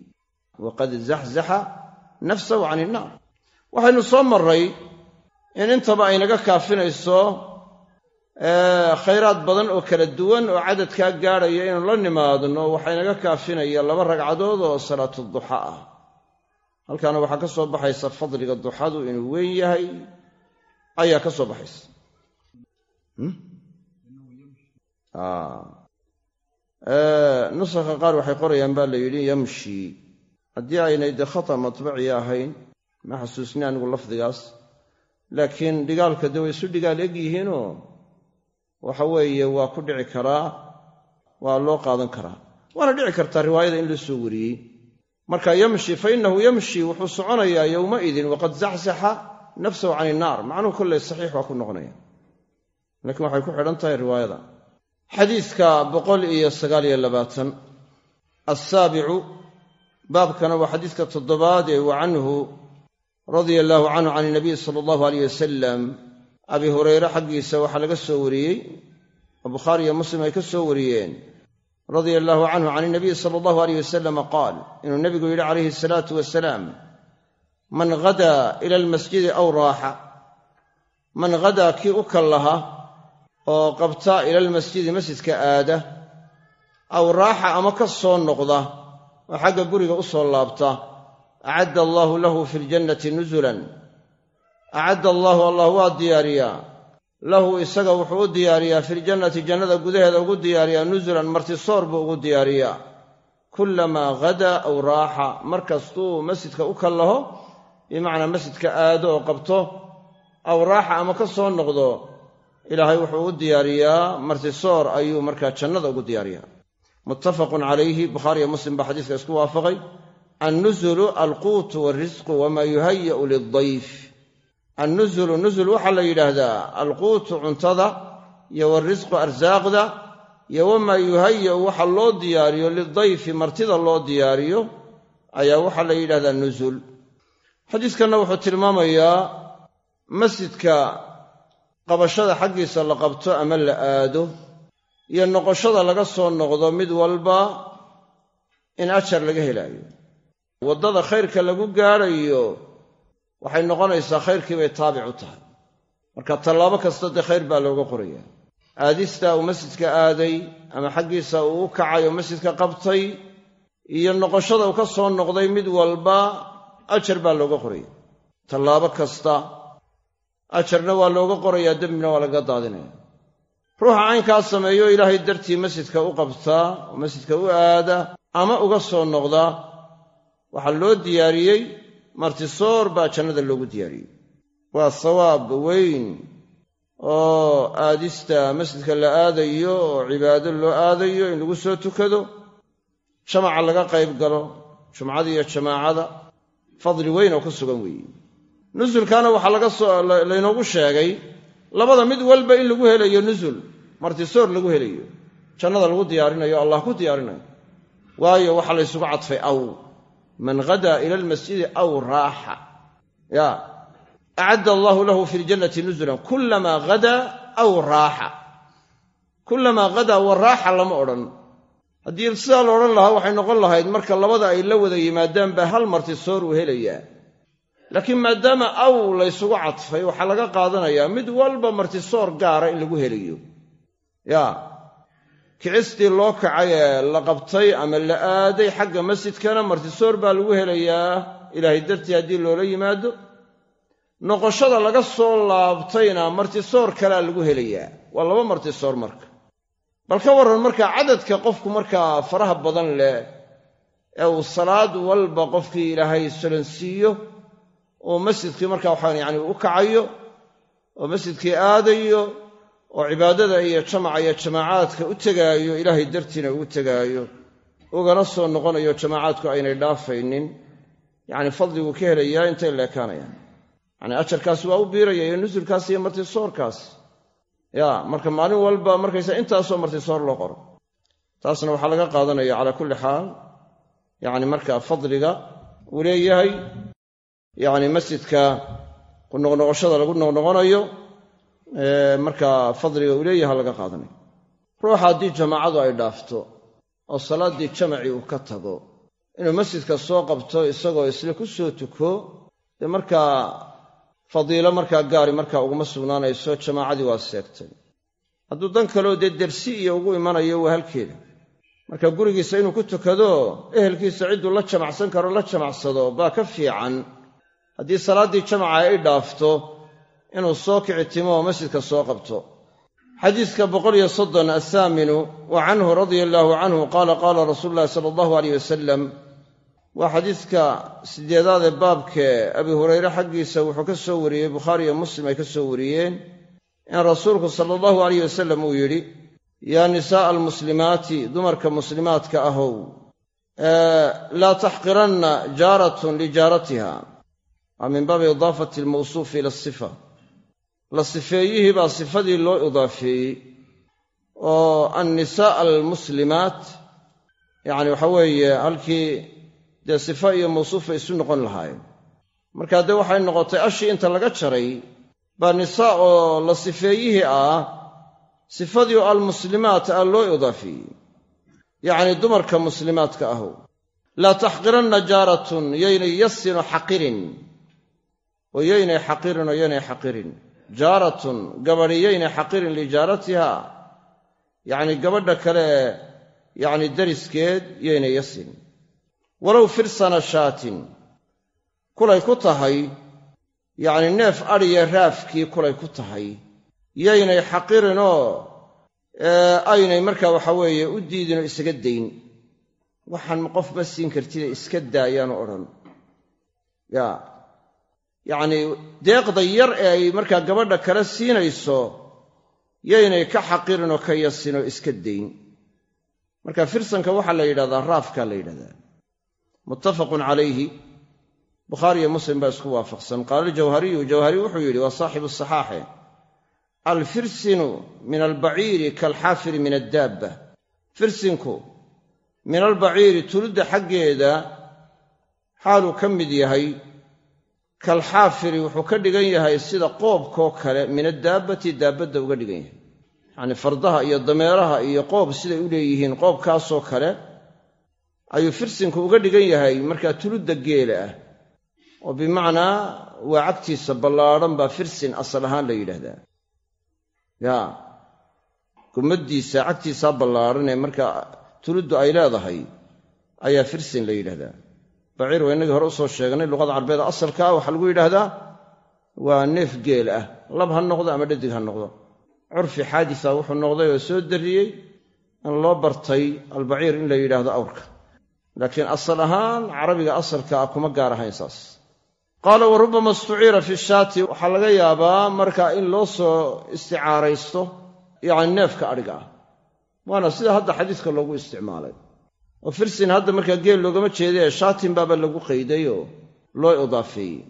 waqad zaxzaxa nafsahu can innaar waxaynu soo marray in intaba aynaga kaafinayso khayraad badan oo kala duwan oo cadadkaa gaadhaya inuu la nimaadno waxaynaga kaafinaya laba ragcadood oo salaatu duxa ah. Halkaana waxaa ka soo baxaysa fadliga duxadu inuu weyn yahay. Ayaa ka soo baxaysa. Nusakha qaar waxay qorayaan baa la yidhi yamshi. Haddii aynay dee khata matbaci ahayn ma xasuusni anigu lafdigaas. Laakiin dhigaalka dee way isu dhigaal eg yihiinoo waxa weeye waa ku dhici karaa waa loo qaadan karaa. Waana dhici kartaa riwaayada in la soo wariyey. Marka yamshi fa innahu yamshi wuxuu soconayaa yowmaidin waqad zaxzaxa nafsahu can innaar macnuhu kolley saxiix waa ku noqonaya. Laakiin waxay ku xidhan tahay riwaayada. Xadiidka boqol iyo sagaaliyo labaatan. Assaabicu baabkana waa xadiidka toddobaad ee wa radia allaahu canhu can inabiy sala allahu aleyh wasalam abi hurayre xaggiisa waxaa laga soo wariyey bukhaari iyo muslim ay ka soo wariyeen radia allaahu canhu can inabiy sala allahu aleyh wasalama qaal inuu nebigu yidhi calayhi asalaatu wasalaam man hadaa ila almasjidi aw raaxa. Man hadaa kii u kallaha oo qabta ila almasjidi masjidka aada aw raaxa ama ka soo noqda oo xagga guriga u soo laabta acadda allaahu lahu fi ljannati nusulan acadda allaahu allah waa diyaariyaa lahu isaga wuxuu u diyaariyaa filjannati jannada gudaheeda ugu diyaariyaa nusulan martisoor buu ugu diyaariyaa kullamaa hadaa aw raaxa mar kastuu masjidka u kallaho bimacnaa masjidka aado oo qabto aw raaxa ama ka soo noqdo ilaahay wuxuu u diyaariyaa martisoor ayuu markaa jannada ugu diyaariyaa muttafaqun calayhi bukhaariyo muslim baa xadiiska isku waafaqay annusulu alquutu walrisqu wamaa yuhaya'u lildayf annusulu nusul waxaa la yidhaahdaa alquutu cuntada iyo walrisqu arsaaqda iyo wamaa yuhaya'u waxa loo diyaariyo lidayfi martida loo diyaariyo ayaa waxaa la yidhahdaa nusul xadiiskanna wuxuu tilmaamayaa masjidka qabashada xaggiisa la qabto ama la aado iyo noqoshada laga soo noqdo mid walba in ajar laga helaayo waddada khayrka lagu gaadhayo waxay noqonaysaa khayrkii bay taabic u tahay. Marka tallaabo kasta dee khayr baa looga qoraya aadista uu masjidka aaday ama xaggiisa uu u kacay oo masjidka qabtay iyo noqoshada uu ka soo noqday mid walba ajar baa looga qoraya tallaabo kasta ajarna waa looga qorayaa dembina waa lagaga daadinaya ruuxa caynkaas sameeyo ilaahay dartii masjidka u qabtaa oo masjidka u aada ama uga soo noqda waxaa loo diyaariyey martisoor baa jannada loogu diyaariyey. Waa sawaab weyn oo aadista masjidka la aadayo oo cibaado loo aadayo in lagu soo tukado. Jamaca laga qayb galo jumcada iyo jamaacada fadli weyn oo ku sugan weeye nusulkaana waxaa laga soo laynoogu sheegay labada mid walba in lagu helayo nusul martisoor lagu helayo. Jannada lagu diyaarinayo allah ku diyaarinayo. Waayo waxaa la ysugu cadfay aw man hadaa ila almasjidi aw raaxa. Ya acadda allaahu lahu fi ljannati nusulan kulamaa hadaa aw raaxa. Kulamaa hadaa wa raaxa lama odhan. Haddii sidaa la odhan lahaa waxay noqon lahayd marka labada ay la wada yimaadaan baa hal martisoor uu helayaa. Laakiin maadaama aw laysugu cadfay waxaa laga qaadanayaa mid walba martisoor gaara in lagu helayo. Ya kicistii loo kacay ee la qabtay ama la aaday xagga masjidkana martisoor baa lagu helayaa. Ilaahay dartii haddii loola yimaado noqoshada laga soo laabtayna martisoor kalea lagu helayaa. Waa laba martisoor marka. Bal ka warran markaa cadadka qofku markaa faraha badan leh ee uu salaad walba qofkii ilaahay solansiiyo oo masjidkii markaa waxaan yacni u kacayo oo masjidkii aadayo oo cibaadada iyo jamaca iyo jamaacaadka u tegaayo ilaahay dartiina ugu tegaayo ugana soo noqonayo jamaacaadku aynay dhaafaynin yacni fadliguu ka helayaa intay leekaanayaan. Yacni ajarkaas waa u biiraya iyo nusulkaas iyo martisoorkaas. Ya marka maalin walba markaysa intaasoo martisoor loo qoro. Taasna waxaa laga qaadanaya calaa kulli xaal yacni markaa fadliga uu leeyahay yacni masjidka ku noqnoqoshada lagu noqnoqonayo markaa fadliga uu leeyaha laga qaadanayo ruuxa haddii jamaacadu ay dhaafto oo salaaddii jamacii uu ka tago inuu masjidka soo qabto isagoo isla ku soo tuko dee markaa fadiilo markaa gaari markaa uguma sugnaanayso jamaacadii waa seegtay. Hadduu dan kaleo dee dersi iyo ugu imanayo waa halkeeda. Marka gurigiisa inuu ku tukado ehelkiisa cidduu la jamacsan karo la jamacsado baa ka fiican. Haddii salaaddii jamaca ay dhaafto inuu soo kici timo oo masjidka soo qabto. Xadiiska asaaminu wa canhu radia allaahu canhu qaala qaala rasuulu llahi sala allahu aleyh wasalam waa xadiiska sideedaad ee baabkee abi hurayre xaggiisa wuxuu ka soo wariyey bukhaari iyo muslim ay ka soo wariyeen in rasuulku sala allahu aleyh wasalam uu yidhi yaa nisaa'a almuslimaati dumarka muslimaadka ahow laa taxqiranna jaaratun lijaaratiha waa min baabi idaafati almawsuufi ila asifa la sifeeyihii baa sifadii loo idaafeeyey oo annisaa'a almuslimaat yacni waxa weeye halkii dee sifa iyo mawsuufa isu noqon lahaayeen. Markaa dee waxay noqotay ashii inta laga jaray baa nisaa oo la sifeeyihii ah sifadii oo almuslimaat ah loo idaafeeyey. Yacni dumarka muslimaadka ahu laa taxqiranna jaaratun yaynay yasinu xaqirin. Oo yaynay xaqirin oo yaynay xaqirin jaaratun gabadhi yaynay xaqirin lijaaratiha yacni gabadha kale yacni dariskeed yaynay yasin. Walow firsana shaatin kulay ku tahay yacni neef adhiya raafkii kulay ku tahay yaynay xaqirinoo aynay markaa waxa weeye u diidinoo isaga dayn. Waxaan qof ma siin kartide iska daayaanu odhan. Ya yacnii deeqda yar ee ay markaa gabadha kale siinayso yaynay ka xaqirinoo ka yasinoo iska dayn marka firsanka waxaa la yidhahdaa raafkaa la yidhahdaa. Muttafaqun calayhi. Bukhaari iyo muslim baa isku waafaqsan. Qaala aljawhariyu jawhari wuxuu yidhi waa saaxibu saxaaxe. Alfirsinu min albaciiri kaalxaafiri min addaabba. Firsinku min albaciiri tulidda xaggeeda xaaluu ka mid yahay kaalxaafiri wuxuu ka dhigan yahay sida qoobkoo kale min addaabbati daabbadda uga dhigan yahay. Yacnii fardaha iyo dameeraha iyo qoob siday u leeyihiin qoobkaasoo kale ayuu firsinku uga dhigan yahay markaa tuludda geela ah. Oo bimacnaa waa cagtiisa ballaadhan baa firsin asal ahaan la yidhaahdaa. Yaa gumaddiisa cagtiisaa ballaadhan ee markaa tuluddu ay leedahay ayaa firsin la yidhahdaa baciir waa innagii hore u soo sheegnay luqada carbeeda asalkaa waxaa lagu yidhaahdaa waa neef geel ah. Lab ha noqdo ama dhadig ha noqdo. Curfi xaadisa wuxuu noqday oo soo darriyey in loo bartay albaciir in la yidhaahdo awrka. Laakiin asal ahaan carabiga asalka ah kuma gaar ahayn saas. Qaala wa rubbama istuciira fi shaati. Waxaa laga yaabaa marka in loo soo isticaaraysto yacni neefka adhiga ah. Waana sida hadda xadiiska loogu isticmaalay oo firsin hadda markaa geel loogama jeedae shaatin baaba lagu qayday oo loo idaafeeyey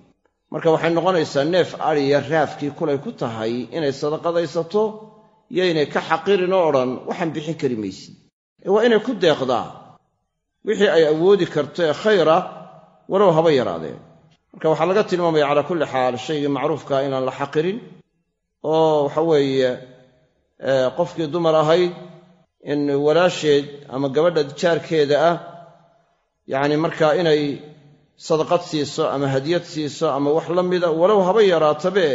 marka waxay noqonaysaa neef adhiya raafkii kulay ku tahay inay sadaqadaysato yaynay ka xaqirin oo odhan waxaan bixin kari maysid. Ee waa inay ku deeqdaa. Wixii ay awoodi karto ee khayra walow haba yaraadeen. Marka waxaa laga tilmaamaya calaa kulli xaal shaygii macruufkaa inaan la xaqirin oo waxa weeye qofkii dumar ahayd in walaasheed ama gabadha jaarkeeda ah yacni markaa inay sadaqad siiso ama hadiyad siiso ama wax la mida walow haba yaraatabe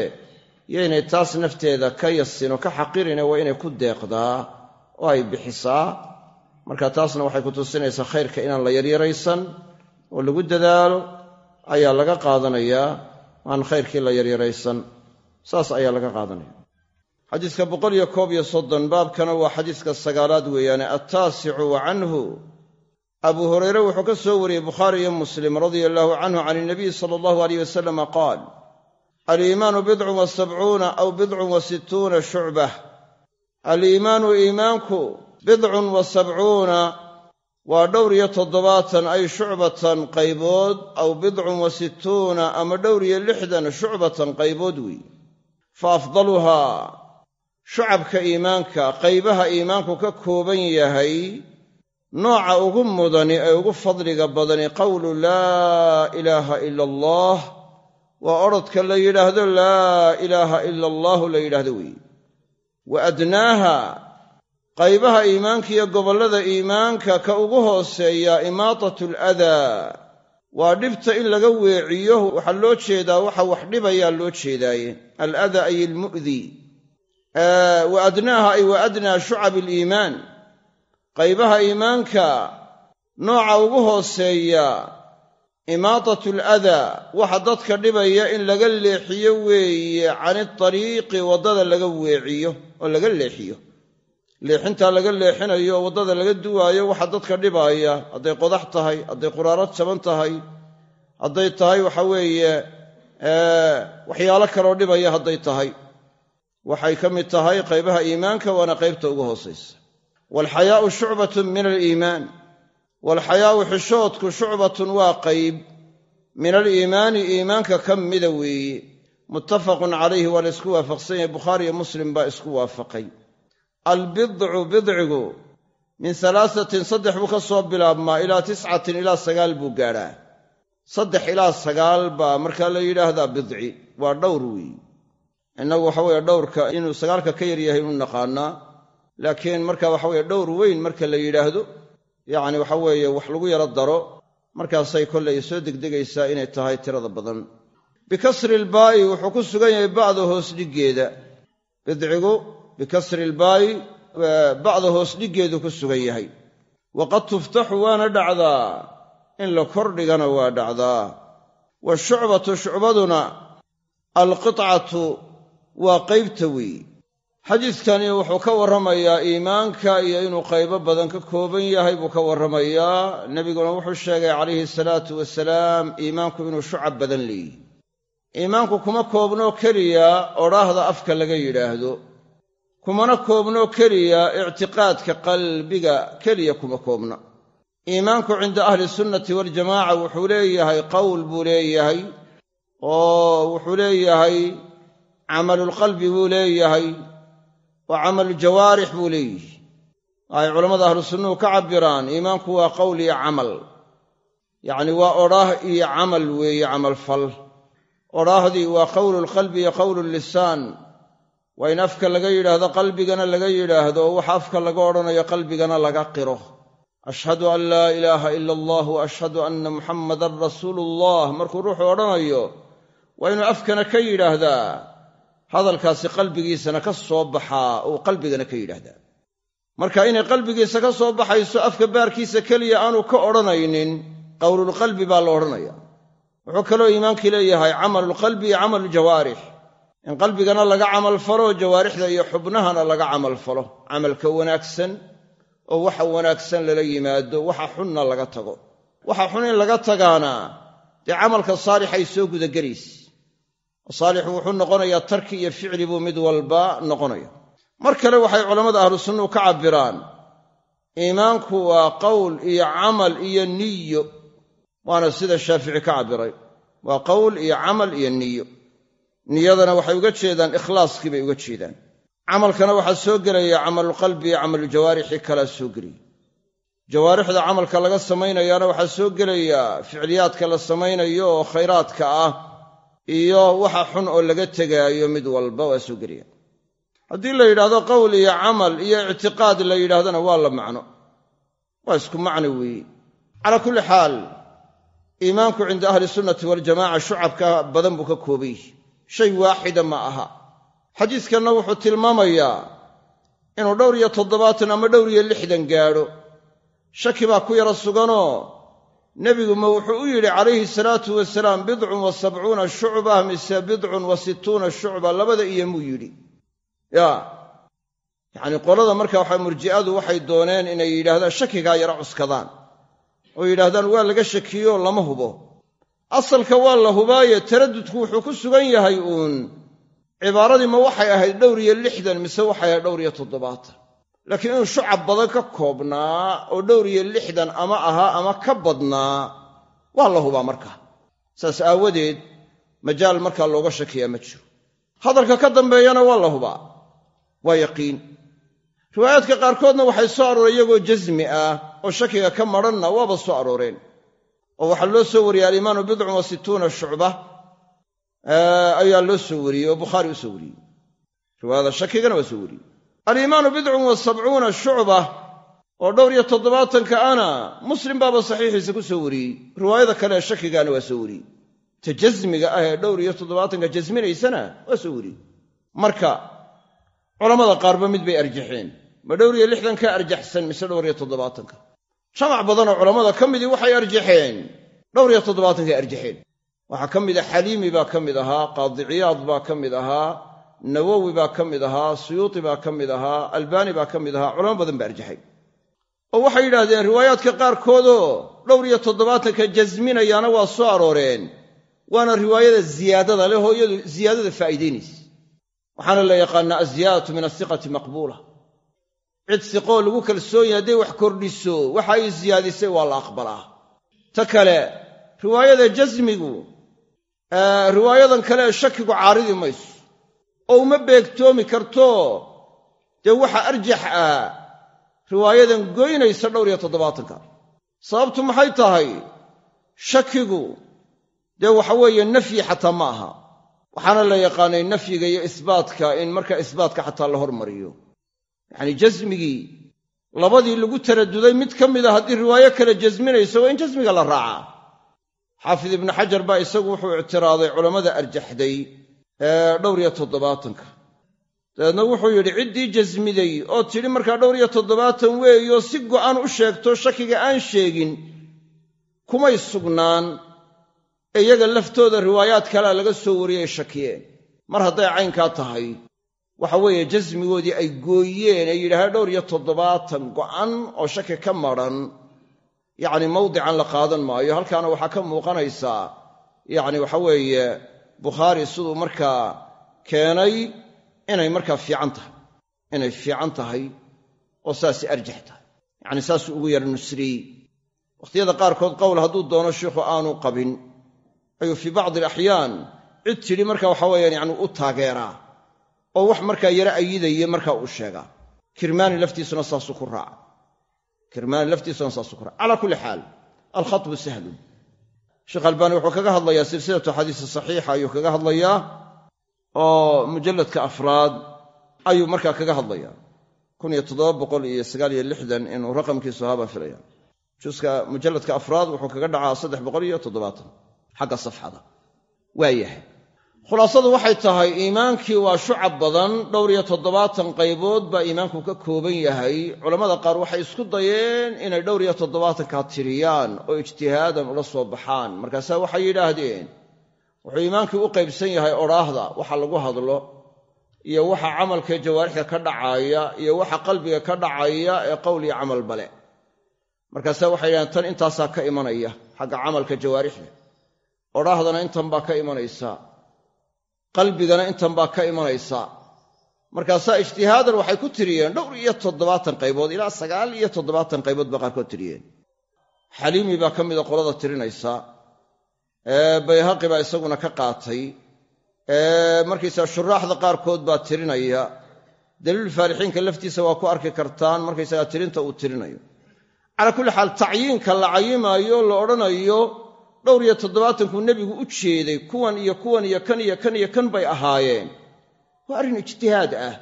yaynay taas nafteeda ka yasin oo ka xaqirine waa inay ku deeqdaa oo ay bixisaa. Marka taasna waxay ku tusinaysaa khayrka inaan la yaryaraysan oo lagu dadaalo ayaa laga qaadanayaa aan khayrkii la yaryaraysan. Saas ayaa laga qaadanaya xadiiska boqol iyo koob iyo soddon baabkana waa xadiiska sagaalaad weeyaane attaasicu wa canhu. Abuu hurayre wuxuu ka soo wariyey bukhaari iyo muslim radia allaahu canhu can inabiy sala allahu aleyh wasalama qaal aliimaanu bidcun wa sabcuuna aw bidcun wa sittuuna shucbah aliimaanu iimaanku bidcun wa sabcuuna waa dhowr iyo toddobaatan ay shucbatan qaybood aw bidcun wa sittuuna ama dhowr iyo lixdan shucbatan qaybood weeye fa afdaluhaa shucabka iimaanka qaybaha iimaanku ka kooban yahay nooca ugu mudani ee ugu fadliga badani qowlu laa ilaaha ila allah waa odrodka la yidhaahdo laa ilaaha ila allaahu la yidhaahdo weeye wa adnaaha qaybaha iimaanka iyo gobollada iimaanka ka ugu hooseeya imaatatu aladaa waa dhibta in laga weeciyo waxaa loo jeedaa waxa wax dhibayaa loo jeedaaye. Aladaa ay ilmu'di wa adnaaha ay wa adnaa shucabi aliimaan. Qaybaha iimaanka nooca ugu hooseeya imaatatu aladaa waxa dadka dhibaya in laga leexiyo weeye cani tariiqi waddada laga weeciyo oo laga leexiyo. Leexintaa laga leexinayo oo waddada laga duwaayo waxa dadka dhibaaya hadday qodax tahay hadday quraarad jaban tahay hadday tahay waxa waxyaalo kaloo dhibaya hadday tahay waxay ka mid tahay qaybaha iimaanka waana qaybta ugu hoosaysa. Waalxayaa'u shucbatun min aliimaan. Waalxayaa'u xishoodku shucbatun waa qayb. Min aliimaani iimaanka ka mida weeye. Muttafaqun calayhi waa la isku waafaqsan yahay. Bukhaari iyo muslim baa isku waafaqay. Albidcu bidcigu min halaasatin saddex buu ka soo bilaabmaa ilaa tiscatin ilaa sagaal buu gaadhaa. Saddex ilaa sagaal baa markaa la yidhaahdaa bidci. Waa dhowr weeye innagu waxa weeye dhowrka inuu sagaalka ka yar yahay inu naqaannaa laakiin marka waxa weeye dhowr weyn marka la yidhaahdo yacni waxa weeye wax lagu yaro daro markaasay kollay soo degdegaysaa inay tahay tirada badan. Bikasri ilbaa'i wuxuu ku sugan yahay ba'da hoos dhiggeeda. Bidcigu bikasri ilbaa'i ba'da hoos dhiggeedu ku sugan yahay. Waqad tuftaxu waana dhacdaa. In la kordhigana waa dhacdaa. Washucbatu shucbaduna alqitcatu waa qaybta weeye. Xadiidkani wuxuu ka warramayaa iimaanka iyo inuu qaybo badan ka kooban yahay buu ka warramayaa. Nebiguna wuxuu sheegay calayhi salaatu wasalaam iimaanku inuu shucab badan leeyihi iimaanku kuma koobnoo keliya odhaahda afka laga yidhaahdo. Kumana koobnoo keliya ictiqaadka qalbiga keliya kuma koobna iimaanku cinda ahli sunnati waljamaaca wuxuu leeyahay qowl buu leeyahay oo wuxuu leeyahay camalulqalbi buu leeyahay oo camalujawaarix buu leeyihi waxay culammada ahlu sunnuhu ka cabbiraan iimaanku waa qowl iyo camal. Yacni waa odhaah iyo camal weeye camalfal odhaahdii waa qowlulqalbi iyo qowlulisaan waa in afka laga yidhaahdo qalbigana laga yidhaahdo oo waxa afka laga odhanayo qalbigana laga qiro. Ashhadu an laa ilaaha ila allah wa ashhadu anna muxammadan rasuuluullah markuu ruuxu odhanayo waa inuu afkana ka yidhaahdaa hadalkaasi qalbigiisana ka soo baxaa uu qalbigana ka yidhaahdaa. Marka inay qalbigiisa ka soo baxayso afka baarkiisa keliya aanu ka odhanaynin qowlulqalbi baa la odhanaya. Wuxuu kaloo iimaankii leeyahay camalulqalbi iyo camalujawaarix in qalbigana laga camalfalo jawaarixda iyo xubnahana laga camalfalo camalka wanaagsan oo waxa wanaagsan lala yimaado waxa xunna laga tago. Waxa xun in laga tagaana dee camalka saalixay soo gudagelaysa saalixu wuxuu noqonayaa tarki iyo ficli buu mid walba noqonaya mar kale waxay culammada ahlu sunnuhu ka cabbiraan iimaanku waa qowl iyo camal iyo niyo waana sida shaafici ka cabbiray. Waa qowl iyo camal iyo niyo. Niyadana waxay uga jeedaan ikhlaaskii bay uga jeedaan. Camalkana waxaa soo gelaya camalulqalbi iyo camalujawaarixi kalaa soo gelaya jawaarixda camalka laga samaynayaana waxaa soo gelaya ficliyaadka la samaynayo oo khayraadka ah iyo waxa xun oo laga tegaayo mid walba waa soo gelaya haddii la yidhaahdo qowl iyo camal iyo ictiqaad la yidhahdana waa la macno. Waa isku macno weeye calaa kulli xaal iimaanku cinda ahli sunnati waljamaca shucabka badan buu ka kooban shay waaxida ma aha. Xadiidkanna wuxuu tilmaamayaa inuu dhowr iyo toddobaatan ama dhowr iyo lixdan gaadho. Shaki baa ku yara suganoo nebigu ma wuxuu u yidhi calayhi salaatu wasalaam bidcun wa sabcuuna shucba mise bidcun wa sittuuna shucba? Labada iyo muu yidhi. Yaa yacnii qolada marka waxa murji'adu waxay dooneen inay yidhaahdaan shakigaa yara cuskadaan. Oo yidhaahdaan waa laga shakiyo lama hubo. Asalka waa la hubaaye taraddudku wuxuu ku sugan yahay uun. Cibaaradii ma waxay ahayd dhowr iyo lixdan mise waxay ahayd dhowr iyo toddobaatan laakiin inuu shucab badan ka koobnaa oo dhowr iyo lixdan ama ahaa ama ka badnaa waa la hubaa markaa saas aawadeed majaal markaa looga shakiyaa ma jiro. Hadalka ka dambeeyana waa la hubaa. Waa yaqiin. Riwaayaadka qaarkoodna waxay soo arooreen iyagoo jasmi ah oo shakiga ka madhanna waaba soo arooreen. Oo waxaa loo soo wariyey alimaanu bidcun wa situuna shucba. Ayaa loo soo wariyey oo bukhaari u soo wariyey. Riwaayada shakigana waa soo wariyey aliimaanu bidcun wa sabcuuna shucba oo dhowr iyo toddobaatanka ana muslim baaba saxiixiisa ku soo wariyey. Riwaayada kale ee shakigaana waa soo wariyey. Ta jasmiga ah ee dhowr iyo toddobaatanka jasminaysana waa soo wariyey. Marka culammada qaarba mid bay arjaxeen. Ma dhowr iyo lixdanka arjaxsan mise dhowr iyo toddobaatanka? Jamac badanoo culammada ka midii waxay arjaxeen. Dhowr iyo toddobaatanka arjaxeen. Waxaa ka mid a xaliimi baa ka mid ahaa qaadiciyaad baa ka mid ahaa nawowi baa ka mid ahaa suyuuti baa ka mid ahaa albaani baa ka mid ahaa culamo badan baa arjaxay. Oo waxay yidhaahdeen riwaayaadka qaarkoodoo dhowr iyo toddobaatanka jasminayaana waa soo arooreen waana riwaayada ziyaadada leh oo iyadu ziyaadada faa'iidaynaysa waxaana la yaqaanaa aziyaadatu min asiqati maqbuula. Cid siqoo lagu kalsoon yahay hadday wax kordhiso waxa ay siyaadisay waa la aqbalaa. Ta kale riwaayada jasmigu riwaayadan kale shakigu caaridi mayso oo uma beegtoomi karto. Dee waxa arjax ah riwaayadan goynaysa dhowr iyo toddobaatanka. Sababtu maxay tahay? Shakigu dee waxa weeye nafyi xataa ma aha. Waxaana la yaqaanay nafyiga iyo isbaatka in marka isbaatka xataa la hormariyo. Yacanii jasmigii labadii lagu taraduday mid ka mida haddii riwaayo kale jasminayso waa in jasmiga la raacaa xaafid ibnu xajar baa isagu wuxuu ictiraaday culammada arjaxday dhowr iyo toddobaatanka. Dabeedna wuxuu yidhi ciddii jasmiday oo tidhi markaa dhowr iyo toddobaatan weeyo si go'an u sheegto shakiga aan sheegin kumay sugnaan. Ee iyaga laftooda riwaayaad kalea laga soo wariyay shakiyeen mar hadday caynkaa tahay waxa weeye jasmigoodii ay gooyeen ee yidhaahaan dhowr iyo toddobaatan go'an oo shaki ka madran yacni mawdican la qaadan maayo halkaana waxaa ka muuqanaysaa yacni waxa weeye bukhaari siduu markaa keenay inay markaa fiican tahay inay fiican tahay oo saasi arjax tahay. Yacni saasuu ugu yara nusriyey. Wakhtiyada qaarkood qowl hadduu doono sheikhu aanu qabin ayuu fii bacdi alaxyaan cid tidhi marka waxa weeyaan yacni u taageeraa oo wax markaa yara ayidaya markaa uu sheegaa. Kirmaani laftiisuna saasuu ku raaca. Kirmaani laftiisuna saasuu ku raaca. Calaa kulli xaal alkhatbu sahlun sheekh albaani wuxuu kaga hadlayaa silsilatu axaadiisi saxiixa ayuu kaga hadlayaa oo mujalladka afraad ayuu markaa kaga hadlayaa. Inuu raqamkiisu ahaa baan filaya juska mujalladka afraad wuxuu kaga dhacaa xagga safxada. Waayahay khulaasadu waxay tahay iimaankii waa shucab badan dhowr iyo toddobaatan qaybood baa iimaanku ka kooban yahay. Culammada qaar waxay isku dayeen inay dhowr iyo toddobaatankaa tiriyaan oo ijtihaadan ula soo baxaan. Markaasaa waxay yidhaahdeen wuxuu iimaankii u qaybsan yahay odhaahda waxa lagu hadlo iyo waxa camalka jawaarixda ka dhacaaya iyo waxa qalbiga ka dhacaya ee qowl iyo camal bale. Markaasaa waxay yidhahdeen tan intaasaa ka imanaya xagga camalka jawaarixda. Odhaahdana intan baa ka imanaysaa qalbigana intan baa ka imanaysaa markaasaa ijtihaadan waxay ku tiriyeen dhowr iyo toddobaatan qaybood ilaa sagaal iyo toddobaatan qaybood baa qaarkood tiriyeen. Xaliimi baa ka mida qolada tirinaysa. Bayhaqi baa isaguna ka qaatay. Markaysaa shuraaxda qaarkood baa tirinaya. Daliil faalixiinka laftiisa waa ku arki kartaan markaysagaa tirinta uu tirinayo. Calaa kulli xaal tacyiinka la cayimaayo la odhanayo dhowr iyo toddobaatankuu nebigu u jeeday kuwan iyo kuwan iyo kan iyo kan iyo kan bay ahaayeen. Waa arrin ijtihaad ah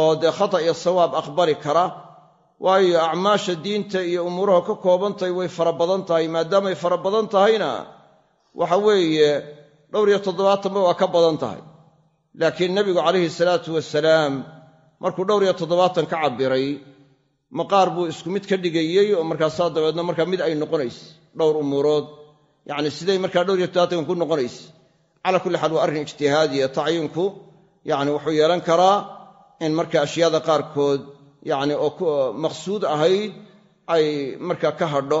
oo dee khata iyo sawaab aqbali kara waayo acmaasha diinta iyo umuuraha ka koobantahay way fara badan tahay maadaamay fara badan tahayna waxa weeye dhowr iyo toddobaatanba waa ka badan tahay. Laakiin nebigu calayhi salaatu wasalaam markuu dhowr iyo toddobaatan ka cabbiray maqaar buu isku mid ka dhigayey oo markaasaa dabeedna markaa mid ay noqonayse dhowr umuurood yacni siday markaa dhowr iyo toddobaatanka ku noqonayse calaa kulli xaal waa arrin ijtihaadiya tacyiinku yacni wuxuu yeelan karaa in marka ashyaada qaarkood yacni oo maqsuud ahayd ay markaa ka hadho.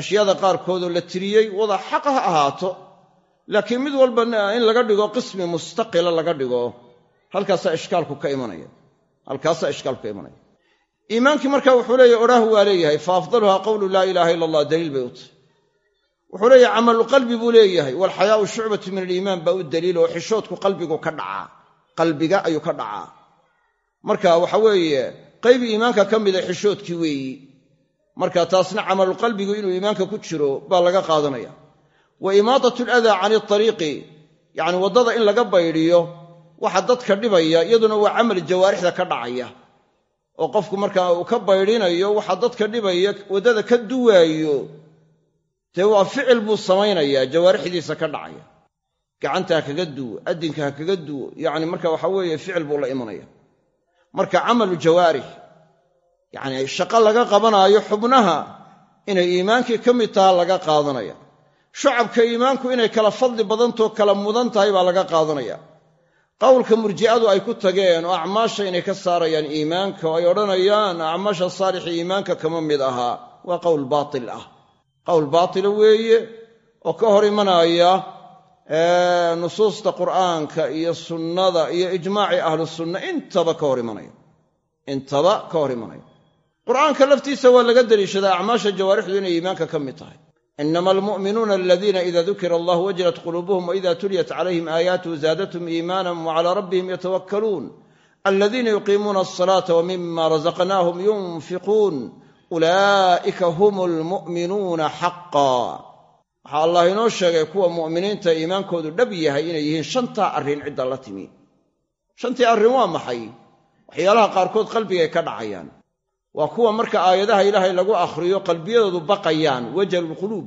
Ashyaada qaarkoodoo la tiriyey wada xaq ha ahaato. Laakiin mid walba in laga dhigo qismi mustaqila laga dhigo halkaasaa ishkaalku ka imanaya. Halkaasaa ishkaalku ka imanaya. Iimaankii marka wuxuu leeyahy odhaahu waa leeyahay fa afdaluhaa laa ilaaha ila allah daliil bay u wuxuu leeyahay camalu qalbi buu leeyahay. Waalxayaau shucbatu min aliimaan baa u daliil oo xishoodku qalbigu ka dhacaa qalbiga ayuu ka dhacaa marka waxa weeye qayb iimaanka ka mida xishoodkii weeyi. Marka taasna camaluqalbigu inuu iimaanka ku jiro baa laga qaadanaya. Wa imaadat aladaa cani ariiqi yacni waddada in laga baydhiyo waxa dadka dhibaya iyaduna waa camal jawaarixda ka dhacaya. Oo qofku markaa uu ka baydhinayo waxa dadka dhibaya waddada ka duwaayo dee waa ficil buu samaynayaa jawaarixdiisa ka dhacaya. Gacanta ha kaga duwo addinka ha kaga duwo. Yacni marka waxa weeye ficil buu la imanaya. Marka camalu jawaarix yacni shaqo laga qabanaayo xubnaha inay iimaankii ka mid taha laga qaadanaya. Shucabka iimaanku inay kala fadli badantoo kala mudan tahay baa laga qaadanaya. Qowlka murji'adu ay ku tageen oo acmaasha inay ka saarayaan iimaanka oo ay odhanayaan acmaasha saalixa iimaanka kama mid ahaa waa qowl baatil ah qowl baatila weeye oo ka hor imanaya nusuusta qur'aanka iyo sunnada iyo ijmaacii ahlu sunna intaba ka hor imanaya. Intaba ka hor imanaya. Qur'aanka laftiisa waa laga deliishadaa acmaasha jawaarixdu inay iimaanka ka mid tahay. Inama almu'minuuna aladiina ida dukira allah wajilat quluubuhum waida tuliyat calayhim aayaatuhu zaadathum iimaanan wacalaa rabbihim yatawakkaluun. Aladiina yuqiimuuna alsalaata wamima razaqnaahum yunfiquun ulaa'ika hum almu'minuuna xaqa waxaa allah inoo sheegay kuwa mu'miniinta iimaankoodu dhab yahay inay yihiin shantaa arrin cidda la timi. Shantii arrin waa maxay? Waxyaalaha qaarkood qalbigay ka dhacayaan. Waa kuwa marka aayadaha ilaahay lagu akhriyo qalbiyadoodu baqayaan wajalulquluub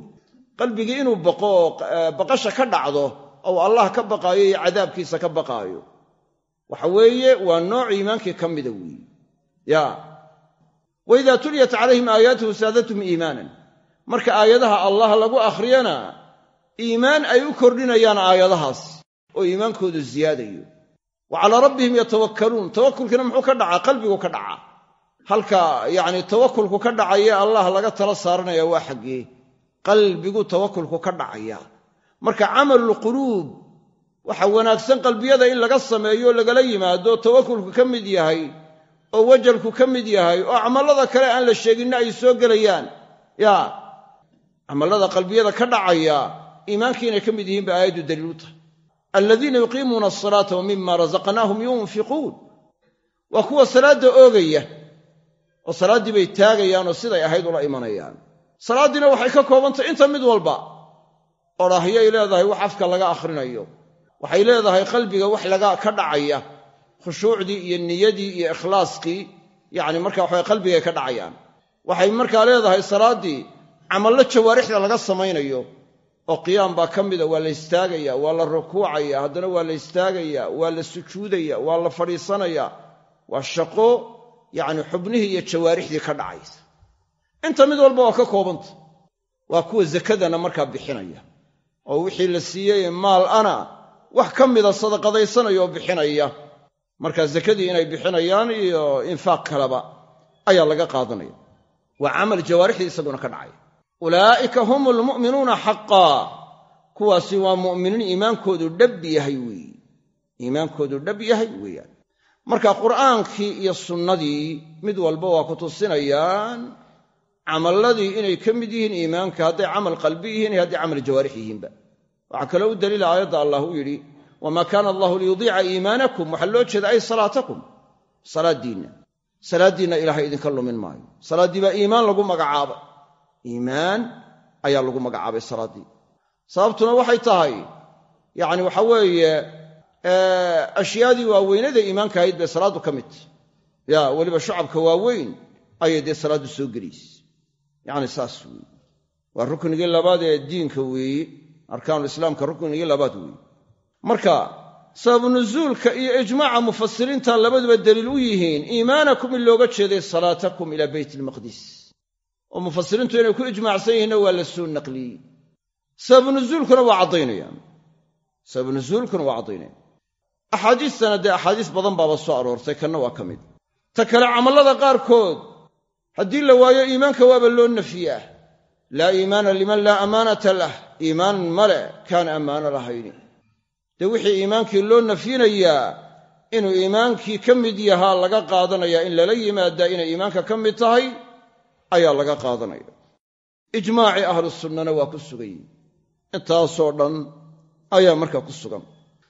qalbigii inuu baqo oo baqasha ka dhacdo ou allah ka baqaayo iyo cadaabkiisa ka baqaayo. Waxa weeye waa nooc iimaankii ka mida weeye ya wa idaa tuliyat calayhim aayaatuhu saadathum iimaanan marka aayadaha allah lagu akhriyana iimaan ay u kordhinayaan aayadahaas. Oo iimaankoodu ziyaadayo. Wa calaa rabbihim yatawakkaluun. Tawakulkina muxuu ka dhacaa? Qalbigu ka dhacaa. Halka yacni tawakulku ka dhacaya allah laga tala saaranaya waa xaggee. Qalbigu tawakulku ka dhacaya. Marka camalulquluub waxa wanaagsan qalbiyada in laga sameeyo lagala yimaado tawakulku ka mid yahay oo wajalku ka mid yahay oo camallada kale aan la sheeginna ay soo gelayaan. Ya camallada qalbiyada ka dhacaya iimaankii inay ka mid yihiin ba aayaddu daliil u tahay. Aladiina yuqiimuuna asalaata wa mima razaqnaahum yunfiquun. Waa kuwa salaadda oogaya oo salaaddii bay taagayaanoo siday ahayd ula imanayaan. Salaaddiina waxay ka koobantay inta mid walba odhahyay leedahay wax afka laga akhrinayo. Waxay leedahay qalbiga wax laga ka dhacaya khushuucdii iyo niyadii iyo ikhlaaskii yacni marka waxay qalbigay ka dhacayaan. Waxay markaa leedahay salaaddii camallo jawaarixda laga samaynayo oo qiyaam baa ka mida waa la istaagaya waa la rukuucaya haddana waa la istaagaya waa la sujuudaya waa la fadhiisanaya waa shaqo yacni xubnihii iyo jawaarixdii ka dhacaysa. Inta mid walba waa ka koobanta waa kuwa zakadana markaa bixinaya oo wixii la siiyey maal ana wax ka mida sadaqadaysanaya oo bixinaya markaa zakadii inay bixinayaan iyo infaaq kaleba ayaa laga qaadanaya. Waa camal jawaarixdii isaguna ka dhacaya ulaa'ika hum almu'minuuna xaqaa kuwaasi waa mu'miniin iimaankoodu dhab yahay weeye iimaankoodu dhab yahay weeyaan. Marka qur'aankii iyo sunnadii mid walba waa ku tusinayaan camalladii inay ka mid yihiin iimaanka hadday camal qalbi yihiin iyo hadday camal jawaarix yihiinba. Waxaa kaloo u daliila aayadda allah uu yidhi wamaa kaana allahu liyudiica iimaanakum waxaa loo jeeda ay salaatakum salaaddiinna salaaddiinna ilaahay idinka lumin maayo salaaddii baa iimaan lagu magacaabay iimaan ayaa lagu magacaabay salaaddii sababtuna waxay tahay yacni waxa weeye ashyaadii waaweynada iimaanka ahayd bay salaaddu ka mid tahy ya weliba shucabka waaweyn ayay dee salaaddu soo gelaysa yacni saas weeye waa ruknigii labaad ee diinka weeye arkaanulislaamka ruknigii labaad weeye marka sababu nusuulka iyo ijmaaca mufasiriinta labaduba daliil u yihiin iimaanakum in looga jeeday salaatakum ilaa beyt ilmaqdis oo mufasiriintu inay ku ijmaacsan yihiinna waa la soo naqliyey. Sababu nusuulkuna waa caddaynayaan. Sababu nusuulkuna waa caddaynayaan. Axaadiistana dee axaadiis badan baaba soo aroortay kanna waa ka mid. Ta kale camallada qaarkood haddii la waayo iimaanka waaba loo nafiyaa laa iimaana liman laa amaanata lah. Iimaan male kaan ammaano lahayni dee wixii iimaankii loo nafyinayaa inuu iimaankii ka mid yahaa laga qaadanayaa in lala yimaadaa inay iimaanka ka mid tahay ayaa laga qaadanaya. Ijmaacii ahlu sunnana waa ku sugan yihi intaasoo dhan ayaa markaa ku sugan.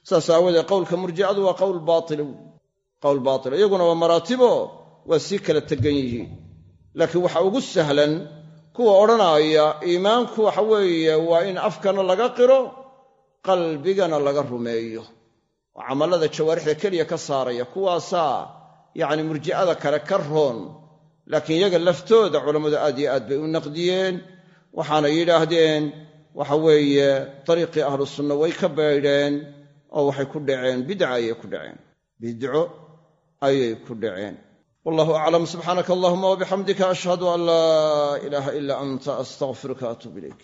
Saas aawoodee qowlka murjicadu waa qowl baatila qowl baatila iyaguna waa maraatibo waa sii kala tegan yihiin. Laakiin waxa ugu sahlan kuwa odhanaaya iimaanku waxa weeye waa in afkana laga qiro qalbigana laga rumeeyo. Oo camallada jawaarixda keliya ka saaraya kuwaasaa yacni murjicada kale ka roon. Laakiin iyaga laftooda culammadu aad iyo aad bay u naqdiyeen waxaanay yidhaahdeen waxa weeye dariiqii ahlu sunna way ka baydheen oo waxay ku dhaceen bidca ayay ku dhaceen. Bidco ayay ku dhaceen. Wallahu aclam subxaanaka allahuma wabixamdika ashhadu an laa ilaaha ila anta astaqfiruka atuub ilayk